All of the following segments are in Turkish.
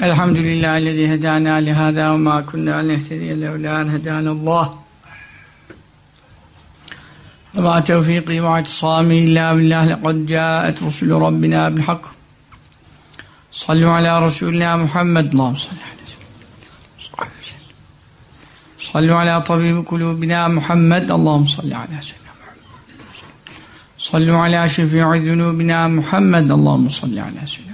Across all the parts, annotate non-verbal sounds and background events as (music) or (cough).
Elhamdülillahi hedana lihada ve ma kunna nehtediye levla en hedanallah. Ve ma tevfiqi ve atisami illa billah lekad caet Resulü Rabbina bil hak. Sallu ala Resulina Muhammed. Allah'ım salli ala Sallu ala tabibi kulubina Muhammed. Allah'ım salli ala seyyidina Muhammed. Sallu ala şefi'i zunubina Muhammed. Allah'ım salli ala seyyidina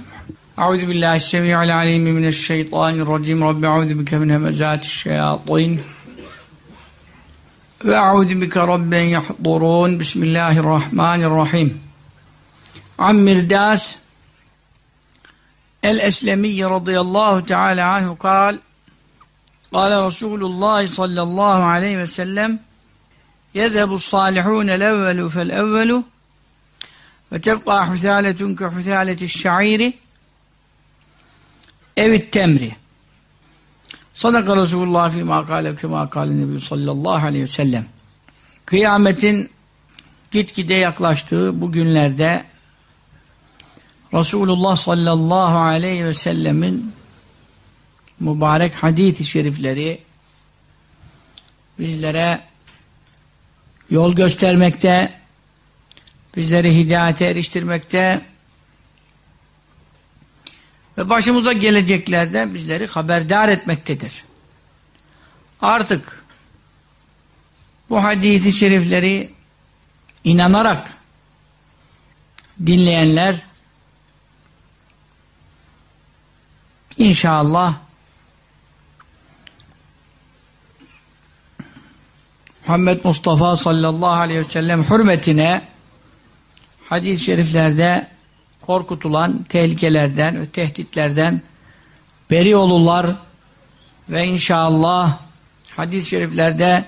أعوذ بالله السميع العليم من الشيطان الرجيم. رب أعوذ بك من همزات الشياطين. وأعوذ بك رب يحضرون. بسم الله الرحمن الرحيم. عن مرداس الأسلمي رضي الله تعالى عنه قال قال رسول الله صلى الله عليه وسلم يذهب الصالحون الأول فالأول وتبقى حثالة كحثالة الشعير. evit temri. Sadaka Resulullah fi makale kema kale nebi sallallahu aleyhi ve sellem. Kıyametin gitgide yaklaştığı bu günlerde Resulullah sallallahu aleyhi ve sellemin mübarek hadis-i şerifleri bizlere yol göstermekte, bizleri hidayete eriştirmekte, ve başımıza geleceklerden bizleri haberdar etmektedir. Artık bu hadisi şerifleri inanarak dinleyenler inşallah Muhammed Mustafa sallallahu aleyhi ve sellem hürmetine hadis-i şeriflerde korkutulan tehlikelerden tehditlerden beri olurlar ve inşallah hadis-i şeriflerde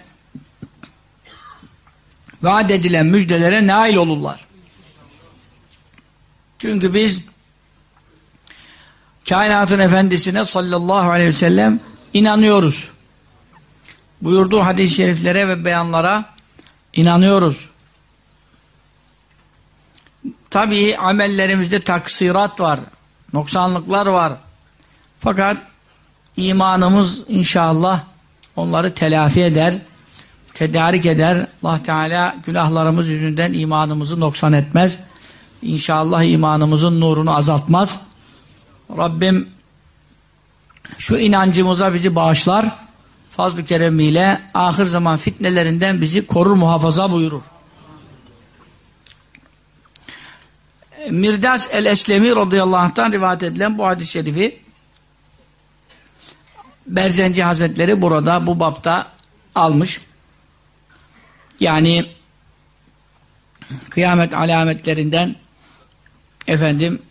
vaat edilen müjdelere nail olurlar. Çünkü biz kainatın efendisine sallallahu aleyhi ve sellem inanıyoruz. Buyurduğu hadis-i şeriflere ve beyanlara inanıyoruz. Tabii amellerimizde taksirat var, noksanlıklar var. Fakat imanımız inşallah onları telafi eder, tedarik eder. Allah Teala günahlarımız yüzünden imanımızı noksan etmez. İnşallah imanımızın nurunu azaltmaz. Rabbim şu inancımıza bizi bağışlar. Fazl-ı keremiyle ahir zaman fitnelerinden bizi korur muhafaza buyurur. Mirdas el-Eslemi radıyallahu anh'tan rivayet edilen bu hadis-i şerifi Berzenci Hazretleri burada bu bapta almış. Yani kıyamet alametlerinden efendim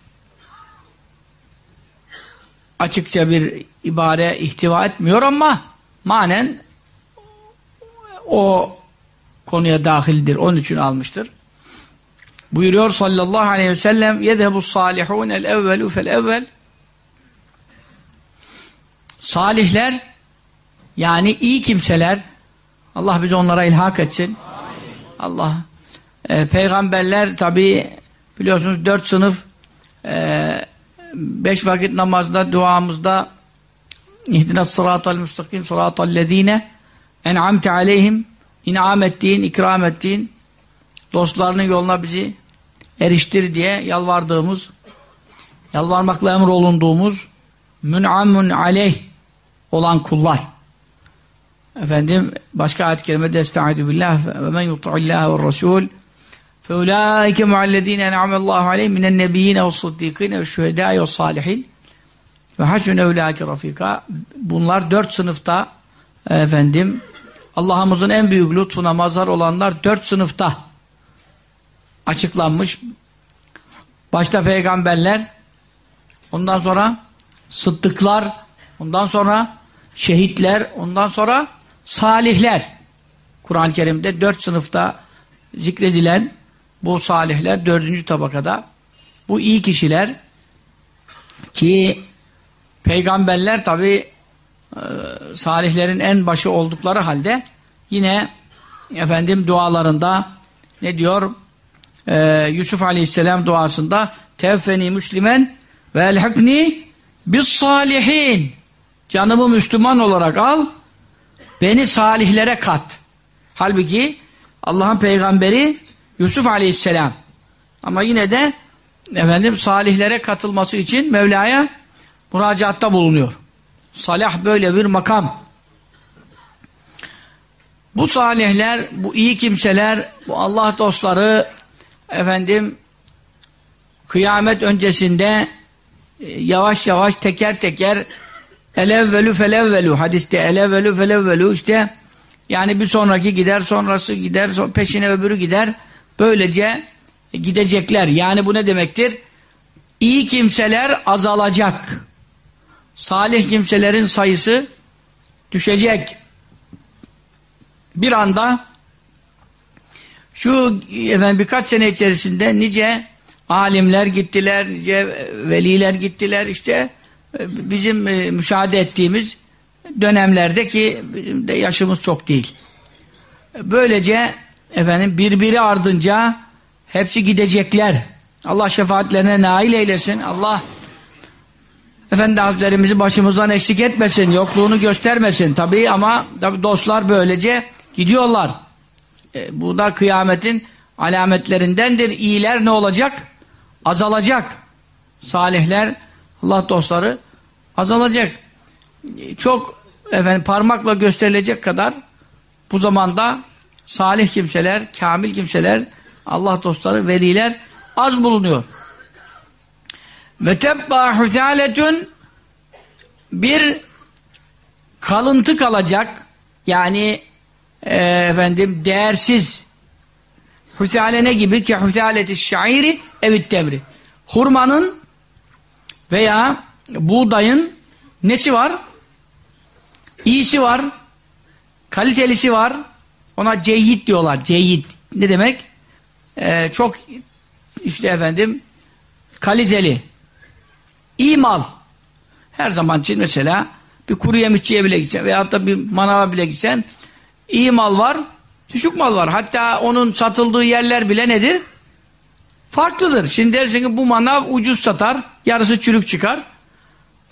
açıkça bir ibare ihtiva etmiyor ama manen o konuya dahildir. Onun için almıştır. Buyuruyor sallallahu aleyhi ve sellem yedhebu salihun el evvelu fel evvel Salihler yani iyi kimseler Allah bizi onlara ilhak etsin. Allah e, peygamberler tabi biliyorsunuz dört sınıf e, beş vakit namazda duamızda ihdina sıratal müstakim sıratal lezine en'amte aleyhim inam ettiğin, ikram ettiğin dostlarının yoluna bizi eriştir diye yalvardığımız, yalvarmakla emrolunduğumuz mün'amun aleyh olan kullar. Efendim başka ayet-i kerimede estaizu billah ve men yut'illâhe ve rasûl فَاُولَٰئِكَ مُعَ الَّذ۪ينَ اَنْعَمَ اللّٰهُ عَلَيْهِمْ مِنَ النَّبِيِّينَ وَالصِّدِّقِينَ وَالشُّهَدَاءِ وَالصَّالِحِينَ ve hasune evlâki rafika bunlar dört sınıfta efendim Allah'ımızın en büyük lütfuna mazhar olanlar dört sınıfta açıklanmış. Başta peygamberler, ondan sonra sıddıklar, ondan sonra şehitler, ondan sonra salihler. Kur'an-ı Kerim'de dört sınıfta zikredilen bu salihler dördüncü tabakada. Bu iyi kişiler ki peygamberler tabi e, salihlerin en başı oldukları halde yine efendim dualarında ne diyor? Ee, Yusuf Aleyhisselam duasında tevfeni müslimen ve elhikni Biz salihin. Canımı Müslüman olarak al. Beni salihlere kat. Halbuki Allah'ın peygamberi Yusuf aleyhisselam. Ama yine de efendim salihlere katılması için Mevla'ya müracaatta bulunuyor. Salah böyle bir makam. Bu salihler, bu iyi kimseler, bu Allah dostları efendim kıyamet öncesinde e, yavaş yavaş teker teker elevvelü felevvelü hadiste elevvelü felevvelü işte yani bir sonraki gider sonrası gider peşine öbürü gider böylece gidecekler. Yani bu ne demektir? İyi kimseler azalacak. Salih kimselerin sayısı düşecek. Bir anda şu efendim birkaç sene içerisinde nice alimler gittiler, nice veliler gittiler işte e, bizim e, müşahede ettiğimiz dönemlerde ki bizim de yaşımız çok değil. Böylece efendim birbiri ardınca hepsi gidecekler. Allah şefaatlerine nail eylesin. Allah Efendi Hazretlerimizi başımızdan eksik etmesin, yokluğunu göstermesin tabii ama tabii dostlar böylece gidiyorlar. E, bu da kıyametin alametlerindendir. İyiler ne olacak? Azalacak. Salihler, Allah dostları azalacak. E, çok efendim parmakla gösterilecek kadar bu zamanda salih kimseler, kamil kimseler, Allah dostları, veliler az bulunuyor. Ve tebba hüsaletün bir kalıntı kalacak yani e, efendim değersiz. Hüsale ne gibi? Ki hüsaleti şairi evit temri hurmanın veya buğdayın nesi var? İyisi var kalitelisi var. Ona ceyyid diyorlar ceyyid ne demek? Ee, çok işte efendim kaliteli. İyi mal. Her zaman için mesela bir kuru yemişçiye bile gitsen veyahut da bir manava bile gitsen iyi mal var, düşük mal var. Hatta onun satıldığı yerler bile nedir? Farklıdır. Şimdi dersin ki bu manav ucuz satar, yarısı çürük çıkar.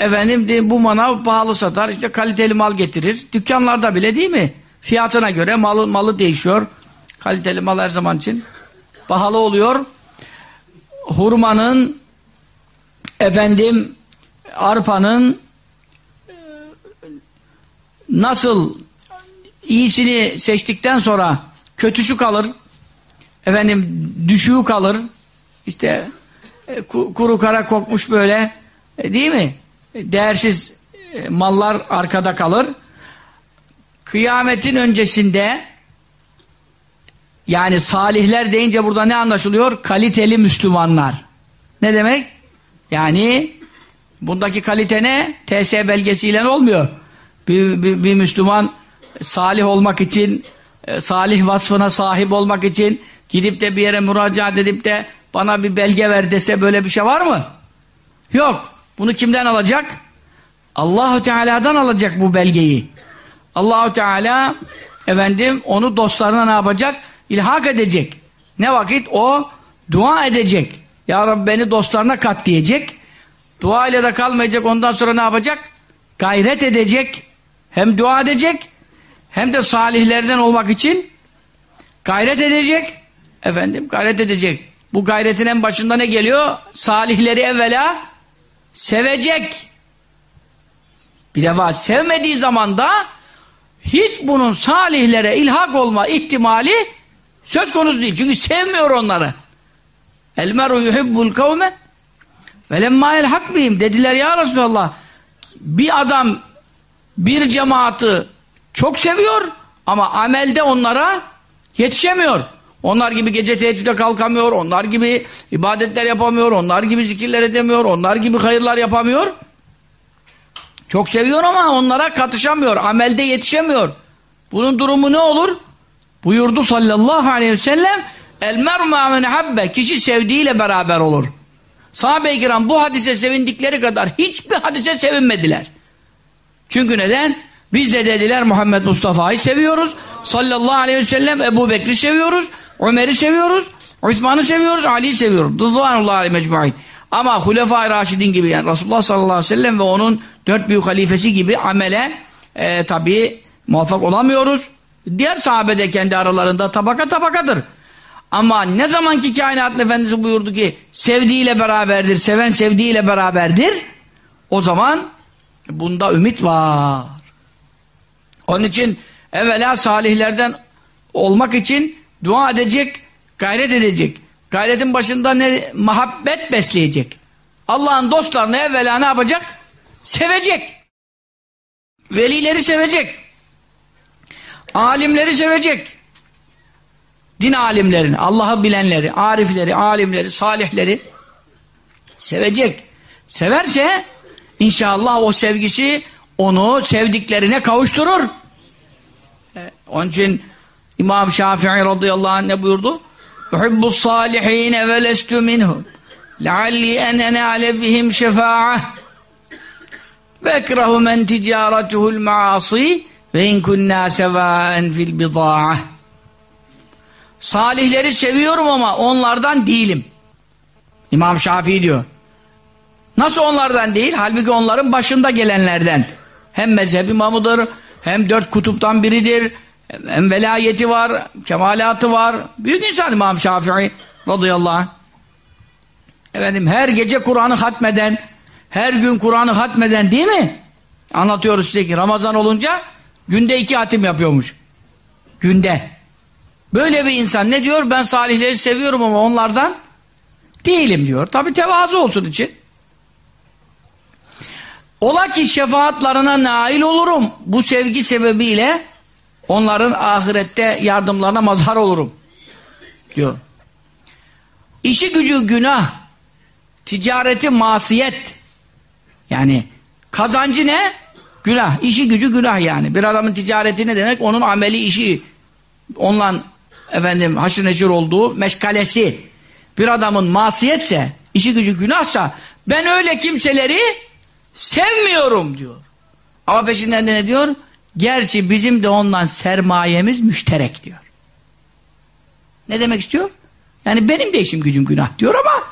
Efendim de, bu manav pahalı satar, işte kaliteli mal getirir. Dükkanlarda bile değil mi? Fiyatına göre malı, malı değişiyor. Kaliteli mal her zaman için pahalı oluyor. Hurmanın efendim arpanın nasıl iyisini seçtikten sonra kötüsü kalır. Efendim düşüğü kalır. İşte e, kuru kara kokmuş böyle. E, değil mi? Değersiz e, mallar arkada kalır. Kıyametin öncesinde yani salihler deyince burada ne anlaşılıyor? Kaliteli Müslümanlar. Ne demek? Yani bundaki kalite ne? TS belgesiyle olmuyor. Bir, bir, bir Müslüman salih olmak için, e, salih vasfına sahip olmak için gidip de bir yere müracaat edip de bana bir belge ver dese böyle bir şey var mı? Yok. Bunu kimden alacak? Allahu Teala'dan alacak bu belgeyi. Allahu Teala efendim onu dostlarına ne yapacak? İlhak edecek. Ne vakit? O dua edecek. Ya Rabbi beni dostlarına kat diyecek. Dua ile de kalmayacak. Ondan sonra ne yapacak? Gayret edecek. Hem dua edecek hem de salihlerden olmak için gayret edecek. Efendim gayret edecek. Bu gayretin en başında ne geliyor? Salihleri evvela sevecek. Bir defa sevmediği zaman da hiç bunun salihlere ilhak olma ihtimali söz konusu değil. Çünkü sevmiyor onları. El meru yuhibbul kavme ve lemma elhak bihim dediler ya Resulallah bir adam bir cemaati çok seviyor ama amelde onlara yetişemiyor. Onlar gibi gece teheccüde kalkamıyor, onlar gibi ibadetler yapamıyor, onlar gibi zikirler edemiyor, onlar gibi hayırlar yapamıyor. Çok seviyor ama onlara katışamıyor, amelde yetişemiyor. Bunun durumu ne olur? Buyurdu sallallahu aleyhi ve sellem El merma men habbe kişi sevdiğiyle beraber olur. Sahabe-i kiram bu hadise sevindikleri kadar hiçbir hadise sevinmediler. Çünkü neden? Biz de dediler Muhammed Mustafa'yı seviyoruz. Sallallahu aleyhi ve sellem Ebu Bekir'i seviyoruz. Ömer'i seviyoruz. Osman'ı seviyoruz. Ali'yi seviyoruz. Rıdvanullah aleyhi mecmu'in. Ama Hulefai Raşidin gibi yani Resulullah sallallahu aleyhi ve sellem ve onun dört büyük halifesi gibi amele e, tabi muvaffak olamıyoruz. Diğer sahabe de kendi aralarında tabaka tabakadır. Ama ne zaman ki kainat efendisi buyurdu ki sevdiğiyle beraberdir, seven sevdiğiyle beraberdir. O zaman bunda ümit var. Onun için evvela salihlerden olmak için dua edecek, gayret edecek. Gayretin başında ne? Muhabbet besleyecek. Allah'ın dostlarını evvela ne yapacak? Sevecek. Velileri sevecek. Alimleri sevecek. Din alimlerini, Allah'ı bilenleri, arifleri, alimleri, salihleri sevecek. Severse inşallah o sevgisi onu sevdiklerine kavuşturur. Ee, onun için İmam Şafii radıyallahu anh ne buyurdu? Uhibbu salihine ve lestu minhum lealli en enale bihim şefa'ah ve ekrahu men ticaretuhul maasi ve in kunna fil bida'ah Salihleri seviyorum ama onlardan değilim. İmam Şafii diyor. Nasıl onlardan değil? Halbuki onların başında gelenlerden. Hem mezhep imamıdır, hem dört kutuptan biridir, hem velayeti var, kemalatı var. Büyük insan İmam Şafii radıyallahu anh. Efendim her gece Kur'an'ı hatmeden, her gün Kur'an'ı hatmeden değil mi? Anlatıyoruz size ki Ramazan olunca günde iki hatim yapıyormuş. Günde. Böyle bir insan ne diyor? Ben salihleri seviyorum ama onlardan değilim diyor. Tabi tevazu olsun için. Ola ki şefaatlarına nail olurum. Bu sevgi sebebiyle onların ahirette yardımlarına mazhar olurum. Diyor. İşi gücü günah, ticareti masiyet. Yani kazancı ne? Günah. İşi gücü günah yani. Bir adamın ticareti ne demek? Onun ameli işi. Onunla efendim haşır neşir olduğu meşgalesi bir adamın masiyetse, işi gücü günahsa ben öyle kimseleri sevmiyorum diyor. Ama peşinden de ne diyor? Gerçi bizim de ondan sermayemiz müşterek diyor. Ne demek istiyor? Yani benim de işim gücüm günah diyor ama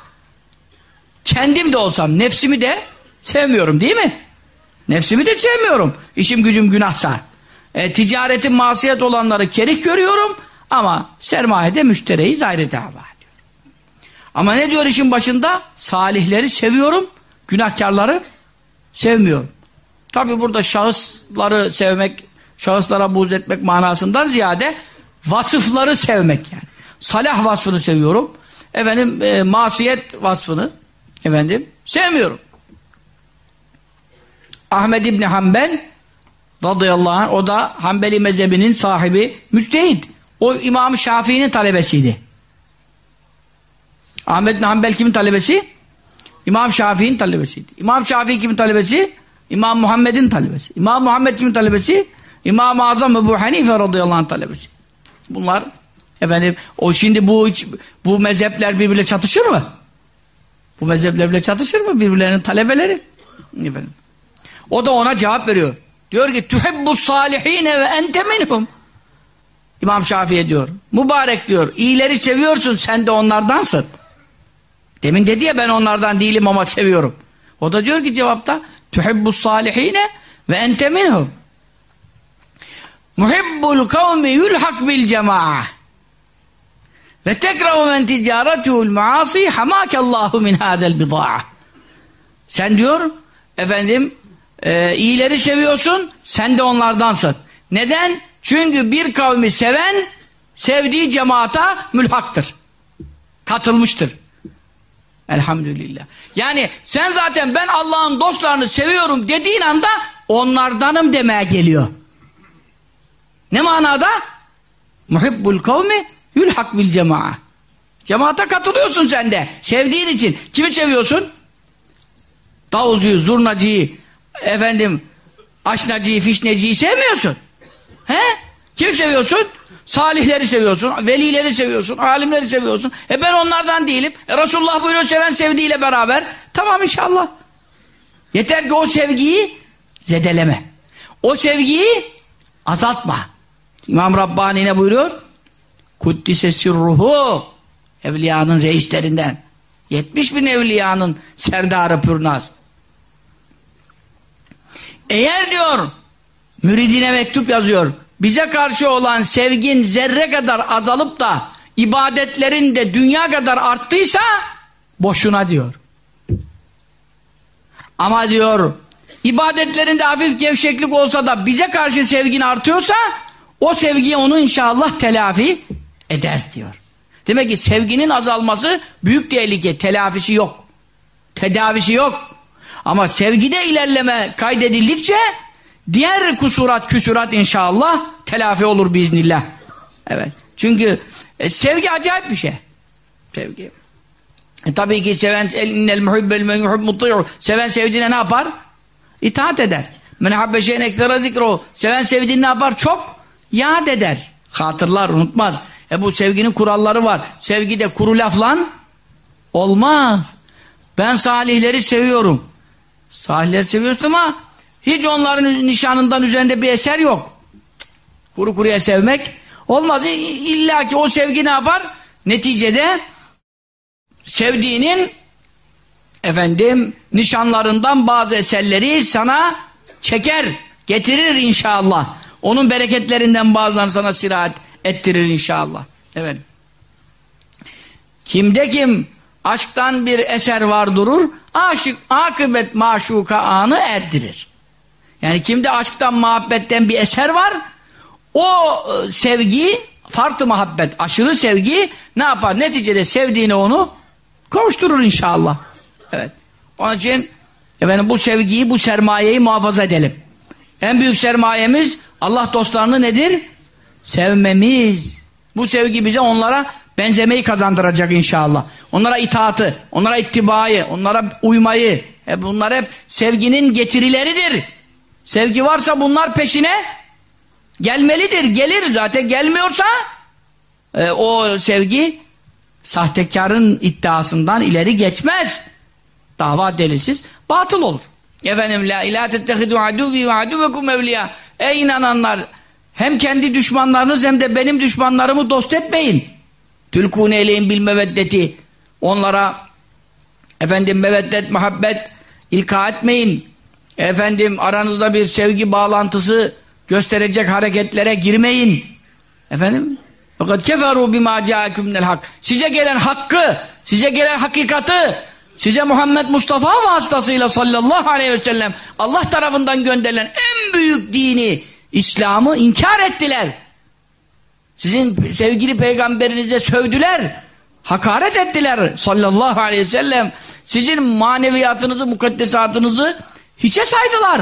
kendim de olsam nefsimi de sevmiyorum değil mi? Nefsimi de sevmiyorum. İşim gücüm günahsa. E, ticaretin masiyet olanları kerih görüyorum ama sermayede müştereyi ayrı dava diyor. Ama ne diyor işin başında? Salihleri seviyorum, günahkarları sevmiyorum. Tabi burada şahısları sevmek, şahıslara buğz etmek manasından ziyade vasıfları sevmek yani. Salah vasfını seviyorum. Efendim e, masiyet vasfını efendim sevmiyorum. Ahmed İbni Hanbel radıyallahu anh o da Hanbeli mezhebinin sahibi müstehid. O İmam Şafii'nin talebesiydi. Ahmet bin Hanbel kimin talebesi? İmam Şafii'nin talebesiydi. İmam Şafii kimin talebesi? İmam Muhammed'in talebesi. İmam Muhammed kimin talebesi? İmam-ı Azam Ebu Hanife radıyallahu anh talebesi. Bunlar efendim o şimdi bu bu mezhepler birbirle çatışır mı? Bu mezhepler bile çatışır mı? Birbirlerinin talebeleri. Efendim. O da ona cevap veriyor. Diyor ki tuhibbu salihine ve ente minhum. İmam Şafii diyor. Mübarek diyor. İyileri seviyorsun sen de onlardansın. Demin dedi ya ben onlardan değilim ama seviyorum. O da diyor ki cevapta tuhibbus salihine ve ente minhum. Muhibbul kavmi yulhak bil cemaah. Ve tekrahu men ticaretuhul maasi hamakallahu min hadel bida'a. Sen diyor efendim e, iyileri seviyorsun sen de onlardansın. Neden? Çünkü bir kavmi seven sevdiği cemaata mülhaktır. Katılmıştır. Elhamdülillah. Yani sen zaten ben Allah'ın dostlarını seviyorum dediğin anda onlardanım demeye geliyor. Ne manada? Muhibbul kavmi yülhak bil cema'a. Cemaata katılıyorsun sen de. Sevdiğin için. Kimi seviyorsun? Davulcuyu, zurnacıyı, efendim, aşnacıyı, fişneciyi sevmiyorsun. He? Kim seviyorsun? Salihleri seviyorsun, velileri seviyorsun, alimleri seviyorsun. E ben onlardan değilim. E Resulullah buyuruyor seven sevdiğiyle beraber. Tamam inşallah. Yeter ki o sevgiyi zedeleme. O sevgiyi azaltma. İmam Rabbani ne buyuruyor? Kuddise sirruhu evliyanın reislerinden. 70 bin evliyanın serdarı pürnaz. Eğer diyor müridine mektup yazıyor bize karşı olan sevgin zerre kadar azalıp da ibadetlerin de dünya kadar arttıysa boşuna diyor. Ama diyor ibadetlerinde hafif gevşeklik olsa da bize karşı sevgin artıyorsa o sevgi onu inşallah telafi eder diyor. Demek ki sevginin azalması büyük tehlike. Telafisi yok. Tedavisi yok. Ama sevgide ilerleme kaydedildikçe diğer kusurat, küsurat inşallah telafi olur biiznillah. Evet. Çünkü e, sevgi acayip bir şey. Sevgi. E, tabii ki seven innel muhibbel men yuhib Seven sevdiğine ne yapar? İtaat eder. Men habbe şeyen eklere zikro. Seven sevdiğini ne yapar? Çok yad eder. Hatırlar, unutmaz. E bu sevginin kuralları var. Sevgide kuru laflan olmaz. Ben salihleri seviyorum. Salihleri seviyorsun ama hiç onların nişanından üzerinde bir eser yok. Kuru kuruya sevmek olmaz. İlla ki o sevgi ne yapar? Neticede sevdiğinin efendim nişanlarından bazı eserleri sana çeker, getirir inşallah. Onun bereketlerinden bazılarını sana sirahat ettirir inşallah. Evet. Kimde kim aşktan bir eser var durur, aşık akıbet maşuka anı erdirir. Yani kimde aşktan muhabbetten bir eser var, o e, sevgi, farklı muhabbet, aşırı sevgi ne yapar? Neticede sevdiğini onu kavuşturur inşallah. Evet. Onun için efendim, bu sevgiyi, bu sermayeyi muhafaza edelim. En büyük sermayemiz Allah dostlarını nedir? Sevmemiz. Bu sevgi bize onlara benzemeyi kazandıracak inşallah. Onlara itaatı, onlara ittibayı, onlara uymayı. E bunlar hep sevginin getirileridir. Sevgi varsa bunlar peşine gelmelidir. Gelir zaten gelmiyorsa e, o sevgi sahtekarın iddiasından ileri geçmez. Dava delisiz batıl olur. Efendim la ilahe tettehidu aduvi ve aduvekum evliya. Ey inananlar hem kendi düşmanlarınız hem de benim düşmanlarımı dost etmeyin. Tülkûne eleyin bil meveddeti. Onlara efendim meveddet, muhabbet ilka etmeyin. Efendim aranızda bir sevgi bağlantısı gösterecek hareketlere girmeyin. Efendim fakat keferu bima ca'akum minel hak. Size gelen hakkı, size gelen hakikati, size Muhammed Mustafa vasıtasıyla sallallahu aleyhi ve sellem Allah tarafından gönderilen en büyük dini İslam'ı inkar ettiler. Sizin sevgili peygamberinize sövdüler. Hakaret ettiler sallallahu aleyhi ve sellem. Sizin maneviyatınızı, mukaddesatınızı hiçe saydılar.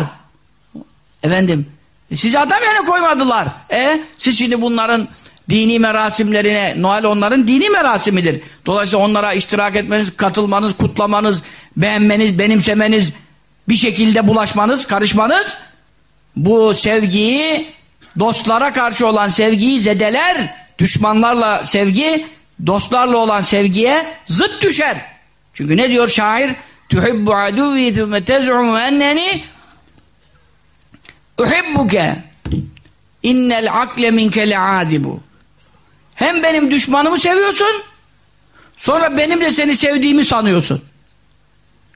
Efendim, sizi adam yerine koymadılar. E, siz şimdi bunların dini merasimlerine, Noel onların dini merasimidir. Dolayısıyla onlara iştirak etmeniz, katılmanız, kutlamanız, beğenmeniz, benimsemeniz, bir şekilde bulaşmanız, karışmanız bu sevgiyi dostlara karşı olan sevgiyi zedeler düşmanlarla sevgi dostlarla olan sevgiye zıt düşer. Çünkü ne diyor şair? Tuhibbu aduvi thumme tez'umu enneni uhibbuke innel akle minke le'adibu hem benim düşmanımı seviyorsun sonra benim de seni sevdiğimi sanıyorsun.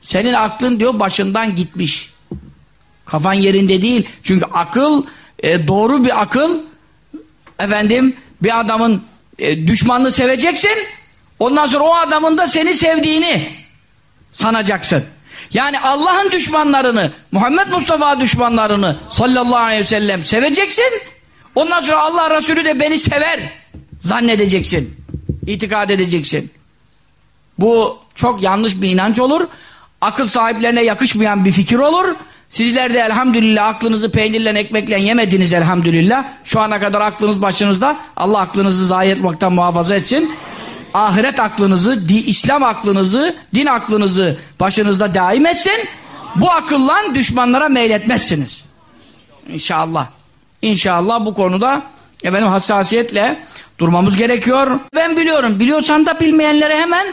Senin aklın diyor başından gitmiş. Kafan yerinde değil. Çünkü akıl e, doğru bir akıl efendim bir adamın e, düşmanını seveceksin. Ondan sonra o adamın da seni sevdiğini sanacaksın. Yani Allah'ın düşmanlarını, Muhammed Mustafa düşmanlarını sallallahu aleyhi ve sellem seveceksin. Ondan sonra Allah Resulü de beni sever zannedeceksin. İtikad edeceksin. Bu çok yanlış bir inanç olur. Akıl sahiplerine yakışmayan bir fikir olur. Sizler de elhamdülillah aklınızı peynirle ekmekle yemediniz elhamdülillah. Şu ana kadar aklınız başınızda. Allah aklınızı zayi etmekten muhafaza etsin. Ahiret aklınızı, di, İslam aklınızı, din aklınızı başınızda daim etsin. Bu akılla düşmanlara meyletmezsiniz. İnşallah. İnşallah bu konuda efendim hassasiyetle durmamız gerekiyor. Ben biliyorum. Biliyorsan da bilmeyenlere hemen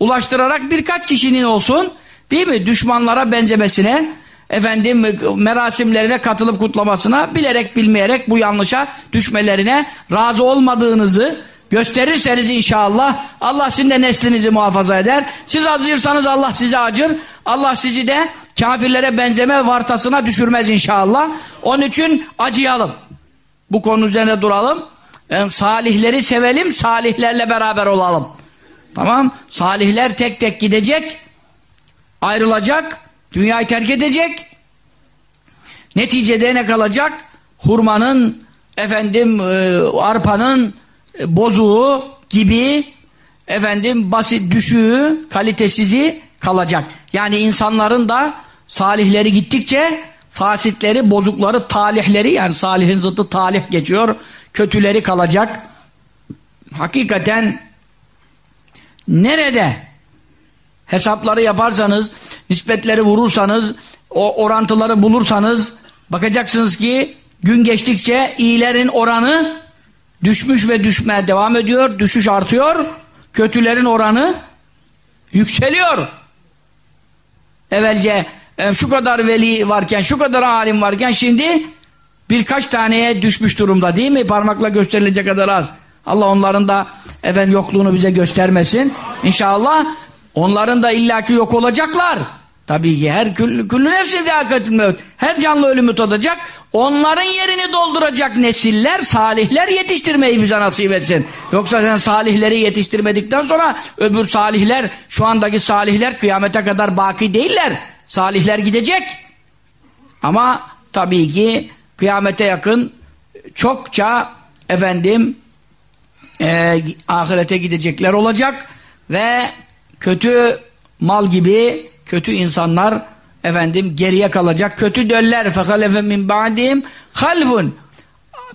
ulaştırarak birkaç kişinin olsun değil mi? Düşmanlara benzemesine efendim merasimlerine katılıp kutlamasına bilerek bilmeyerek bu yanlışa düşmelerine razı olmadığınızı gösterirseniz inşallah Allah sizin de neslinizi muhafaza eder. Siz acırsanız Allah size acır. Allah sizi de kafirlere benzeme vartasına düşürmez inşallah. Onun için acıyalım. Bu konu üzerine duralım. Yani salihleri sevelim, salihlerle beraber olalım. Tamam? Salihler tek tek gidecek, ayrılacak, dünyayı terk edecek. Neticede ne kalacak? Hurmanın, efendim, e, arpanın bozuğu gibi, efendim, basit düşüğü, kalitesizi kalacak. Yani insanların da salihleri gittikçe fasitleri, bozukları, talihleri yani salihin zıttı talih geçiyor. Kötüleri kalacak. Hakikaten nerede hesapları yaparsanız, nispetleri vurursanız, o orantıları bulursanız bakacaksınız ki gün geçtikçe iyilerin oranı düşmüş ve düşmeye devam ediyor. Düşüş artıyor. Kötülerin oranı yükseliyor. Evvelce e, şu kadar veli varken, şu kadar alim varken şimdi birkaç taneye düşmüş durumda değil mi? Parmakla gösterilecek kadar az. Allah onların da efendim yokluğunu bize göstermesin. İnşallah onların da illaki yok olacaklar. Tabii ki her küllü, küllü nefsin mevt. Her canlı ölümü tadacak. Onların yerini dolduracak nesiller, salihler yetiştirmeyi bize nasip etsin. Yoksa sen salihleri yetiştirmedikten sonra öbür salihler, şu andaki salihler kıyamete kadar baki değiller. Salihler gidecek. Ama tabii ki kıyamete yakın çokça efendim e, ahirete gidecekler olacak ve kötü mal gibi kötü insanlar efendim geriye kalacak. Kötü döller fekalefe min ba'dihim halfun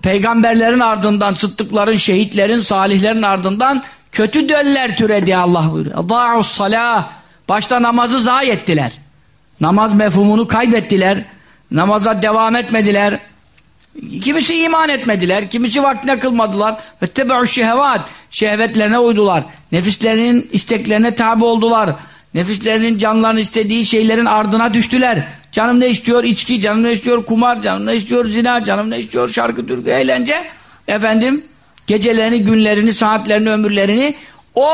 peygamberlerin ardından sıddıkların, şehitlerin, salihlerin ardından kötü döller türedi Allah buyuruyor. Da'us salah başta namazı zayi ettiler. Namaz mefhumunu kaybettiler. Namaza devam etmediler. Kimisi iman etmediler, kimisi vaktine kılmadılar. Ve tebe'u şehvat, şehvetlerine uydular. Nefislerinin isteklerine tabi oldular. Nefislerinin canlarının istediği şeylerin ardına düştüler. Canım ne istiyor? içki, canım ne istiyor? Kumar, canım ne istiyor? Zina, canım ne istiyor? Şarkı, türkü, eğlence. Efendim, gecelerini, günlerini, saatlerini, ömürlerini o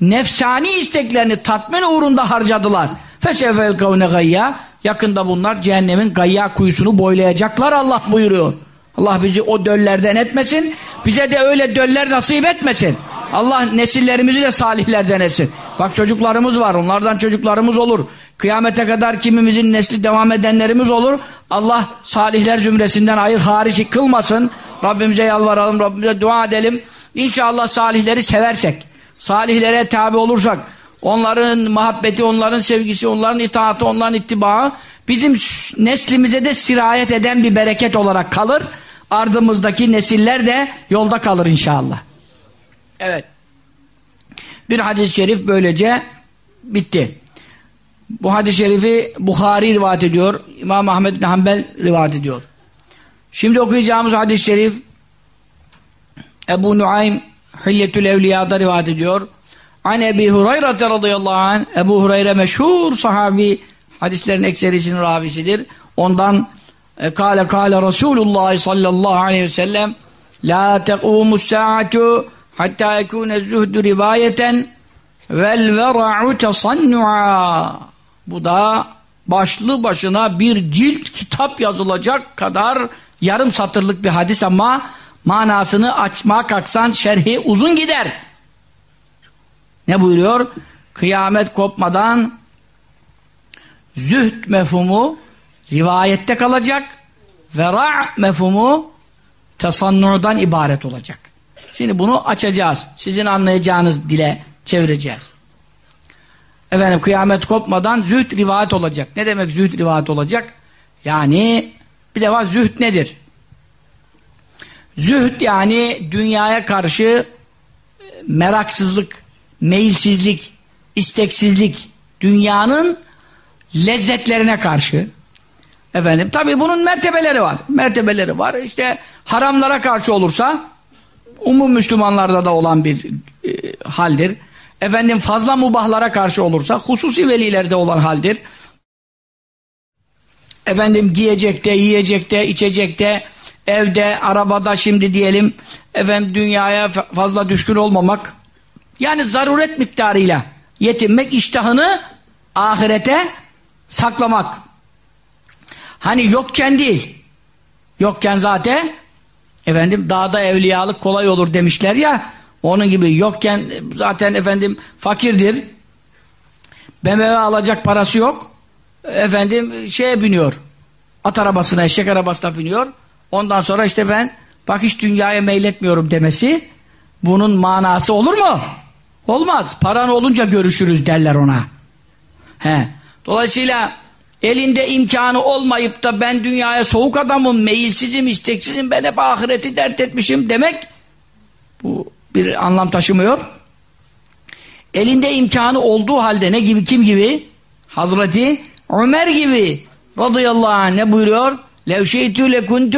nefsani isteklerini tatmin uğrunda harcadılar. Fesevvel kavne gayya yakında bunlar cehennemin gayya kuyusunu boylayacaklar Allah buyuruyor. Allah bizi o döllerden etmesin. Bize de öyle döller nasip etmesin. Allah nesillerimizi de salihlerden etsin. Bak çocuklarımız var. Onlardan çocuklarımız olur. Kıyamete kadar kimimizin nesli devam edenlerimiz olur. Allah salihler zümresinden hayır harici kılmasın. Rabbimize yalvaralım. Rabbimize dua edelim. İnşallah salihleri seversek. Salihlere tabi olursak onların muhabbeti, onların sevgisi, onların itaati, onların ittibağı bizim neslimize de sirayet eden bir bereket olarak kalır. Ardımızdaki nesiller de yolda kalır inşallah. Evet. Bir hadis-i şerif böylece bitti. Bu hadis-i şerifi Bukhari rivayet ediyor. İmam Ahmed bin Hanbel rivayet ediyor. Şimdi okuyacağımız hadis-i şerif Ebu Nuaym Hilyetül Evliya'da rivayet ediyor. An Ebi Hureyre radıyallahu anh Ebu Hureyre meşhur sahabi hadislerin ekserisinin ravisidir. Ondan e, kâle kâle Resulullah sallallahu aleyhi ve sellem La tequmus sa'atu hatta yekûne zühdü rivayeten vel vera'u tasannu'a Bu da başlı başına bir cilt kitap yazılacak kadar yarım satırlık bir hadis ama manasını açmaya kalksan şerhi uzun gider. Ne buyuruyor? Kıyamet kopmadan zühd mefhumu rivayette kalacak vera mefhumu tasannu'dan ibaret olacak. Şimdi bunu açacağız. Sizin anlayacağınız dile çevireceğiz. Efendim kıyamet kopmadan zühd rivayet olacak. Ne demek zühd rivayet olacak? Yani bir defa zühd nedir? Zühd yani dünyaya karşı meraksızlık, meyilsizlik, isteksizlik, dünyanın lezzetlerine karşı efendim tabi bunun mertebeleri var. Mertebeleri var. İşte haramlara karşı olursa umum Müslümanlarda da olan bir e, haldir. Efendim fazla mubahlara karşı olursa hususi velilerde olan haldir. Efendim giyecekte, yiyecekte, içecekte, evde, arabada şimdi diyelim efendim dünyaya fazla düşkün olmamak yani zaruret miktarıyla yetinmek iştahını ahirete saklamak. Hani yokken değil. Yokken zaten efendim dağda evliyalık kolay olur demişler ya onun gibi yokken zaten efendim fakirdir. BMW alacak parası yok. Efendim şeye biniyor. At arabasına, eşek arabasına biniyor. Ondan sonra işte ben bak hiç dünyaya meyletmiyorum demesi bunun manası olur mu? Olmaz. Paran olunca görüşürüz derler ona. He. Dolayısıyla elinde imkanı olmayıp da ben dünyaya soğuk adamım, meyilsizim, isteksizim, ben hep ahireti dert etmişim demek bu bir anlam taşımıyor. Elinde imkanı olduğu halde ne gibi kim gibi? Hazreti Ömer gibi radıyallahu anh ne buyuruyor? لَوْ شَيْتُ لَكُنْتُ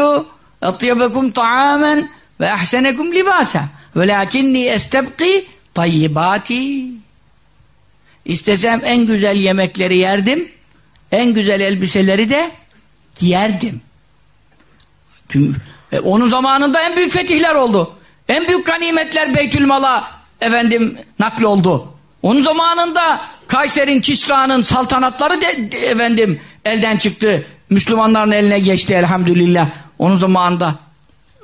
اَطْيَبَكُمْ طَعَامًا وَاَحْسَنَكُمْ لِبَاسًا وَلَاكِنِّي اَسْتَبْقِي tayyibati İstesem en güzel yemekleri yerdim, en güzel elbiseleri de giyerdim. Tüm, e, onun zamanında en büyük fetihler oldu. En büyük ganimetler Beytülmal'a efendim nakli oldu. Onun zamanında Kayser'in, Kisra'nın saltanatları de, de efendim elden çıktı. Müslümanların eline geçti elhamdülillah. Onun zamanında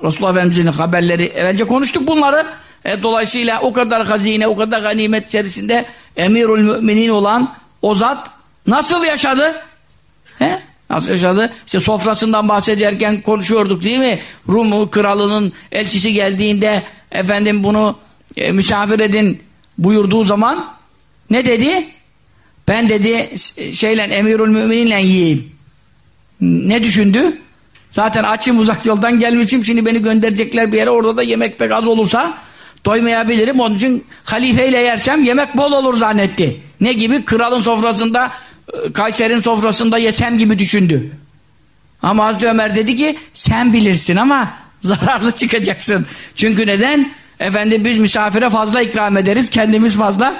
Resulullah Efendimiz'in haberleri evvelce konuştuk bunları. E, dolayısıyla o kadar hazine, o kadar ganimet içerisinde emirül müminin olan o zat nasıl yaşadı? He? Nasıl yaşadı? İşte sofrasından bahsederken konuşuyorduk değil mi? Rum kralının elçisi geldiğinde efendim bunu e, misafir edin buyurduğu zaman ne dedi? Ben dedi şeyle emirül mümininle yiyeyim. Ne düşündü? Zaten açım uzak yoldan gelmişim şimdi beni gönderecekler bir yere orada da yemek pek az olursa doymayabilirim onun için halifeyle yersem yemek bol olur zannetti. Ne gibi? Kralın sofrasında Kayser'in sofrasında yesem gibi düşündü. Ama Hazreti Ömer dedi ki sen bilirsin ama zararlı çıkacaksın. Çünkü neden? Efendim biz misafire fazla ikram ederiz kendimiz fazla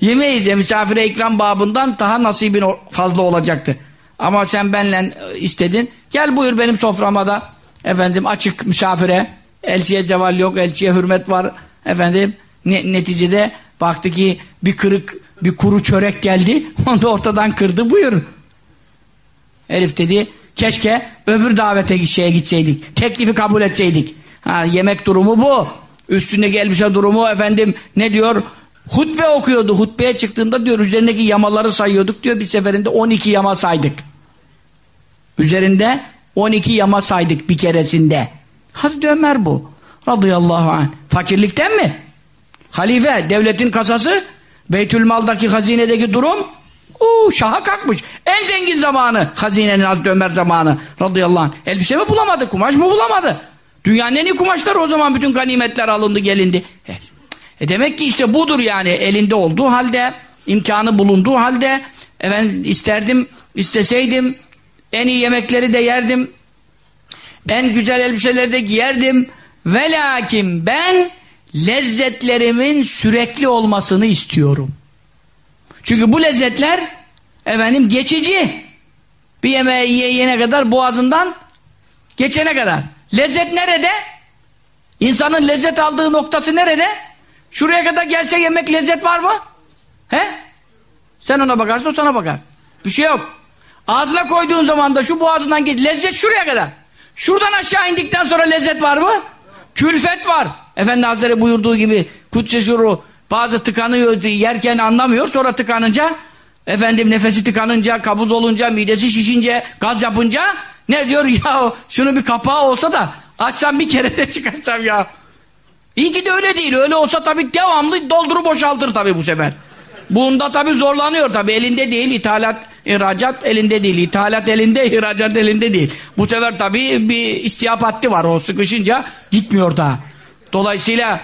yemeyiz ya misafire ikram babından daha nasibin fazla olacaktı. Ama sen benle e, istedin. Gel buyur benim soframa da efendim açık misafire. Elçiye ceval yok, elçiye hürmet var. Efendim ne, neticede baktı ki bir kırık, bir kuru çörek geldi. (laughs) Onu da ortadan kırdı buyur. Herif dedi keşke öbür davete şeye gitseydik. Teklifi kabul etseydik. Ha, yemek durumu bu. Üstündeki elbise durumu efendim ne diyor? Hutbe okuyordu. Hutbeye çıktığında diyor üzerindeki yamaları sayıyorduk diyor. Bir seferinde 12 yama saydık. Üzerinde 12 yama saydık bir keresinde. Hazreti Ömer bu. Radıyallahu anh. Fakirlikten mi? Halife, devletin kasası, Beytülmal'daki hazinedeki durum uu, şaha kalkmış. En zengin zamanı hazinenin Hazreti Ömer zamanı radıyallahu anh. Elbise mi bulamadı, kumaş mı bulamadı? Dünyanın en iyi kumaşları o zaman bütün ganimetler alındı gelindi. E, e demek ki işte budur yani elinde olduğu halde, imkanı bulunduğu halde efendim isterdim, isteseydim en iyi yemekleri de yerdim. En güzel elbiseleri de giyerdim. Ve lakin ben lezzetlerimin sürekli olmasını istiyorum. Çünkü bu lezzetler efendim geçici. Bir yemeği yiyene kadar boğazından geçene kadar. Lezzet nerede? İnsanın lezzet aldığı noktası nerede? Şuraya kadar gelse yemek lezzet var mı? He? Sen ona bakarsın o sana bakar. Bir şey yok. Ağzına koyduğun zaman da şu boğazından geç. Lezzet şuraya kadar. Şuradan aşağı indikten sonra lezzet var mı? Külfet var. Efendi Hazretleri buyurduğu gibi Kutse şuru bazı tıkanıyor yerken anlamıyor sonra tıkanınca efendim nefesi tıkanınca kabuz olunca midesi şişince gaz yapınca ne diyor (laughs) ya şunu bir kapağı olsa da açsam bir kere de çıkarsam ya. İyi ki de öyle değil. Öyle olsa tabii devamlı doldurup boşaltır tabii bu sefer. Bunda tabii zorlanıyor tabii. Elinde değil. ithalat, ihracat elinde değil. İthalat elinde, (laughs) ihracat elinde değil. Bu sefer tabii bir istihap var. O sıkışınca gitmiyor daha. Dolayısıyla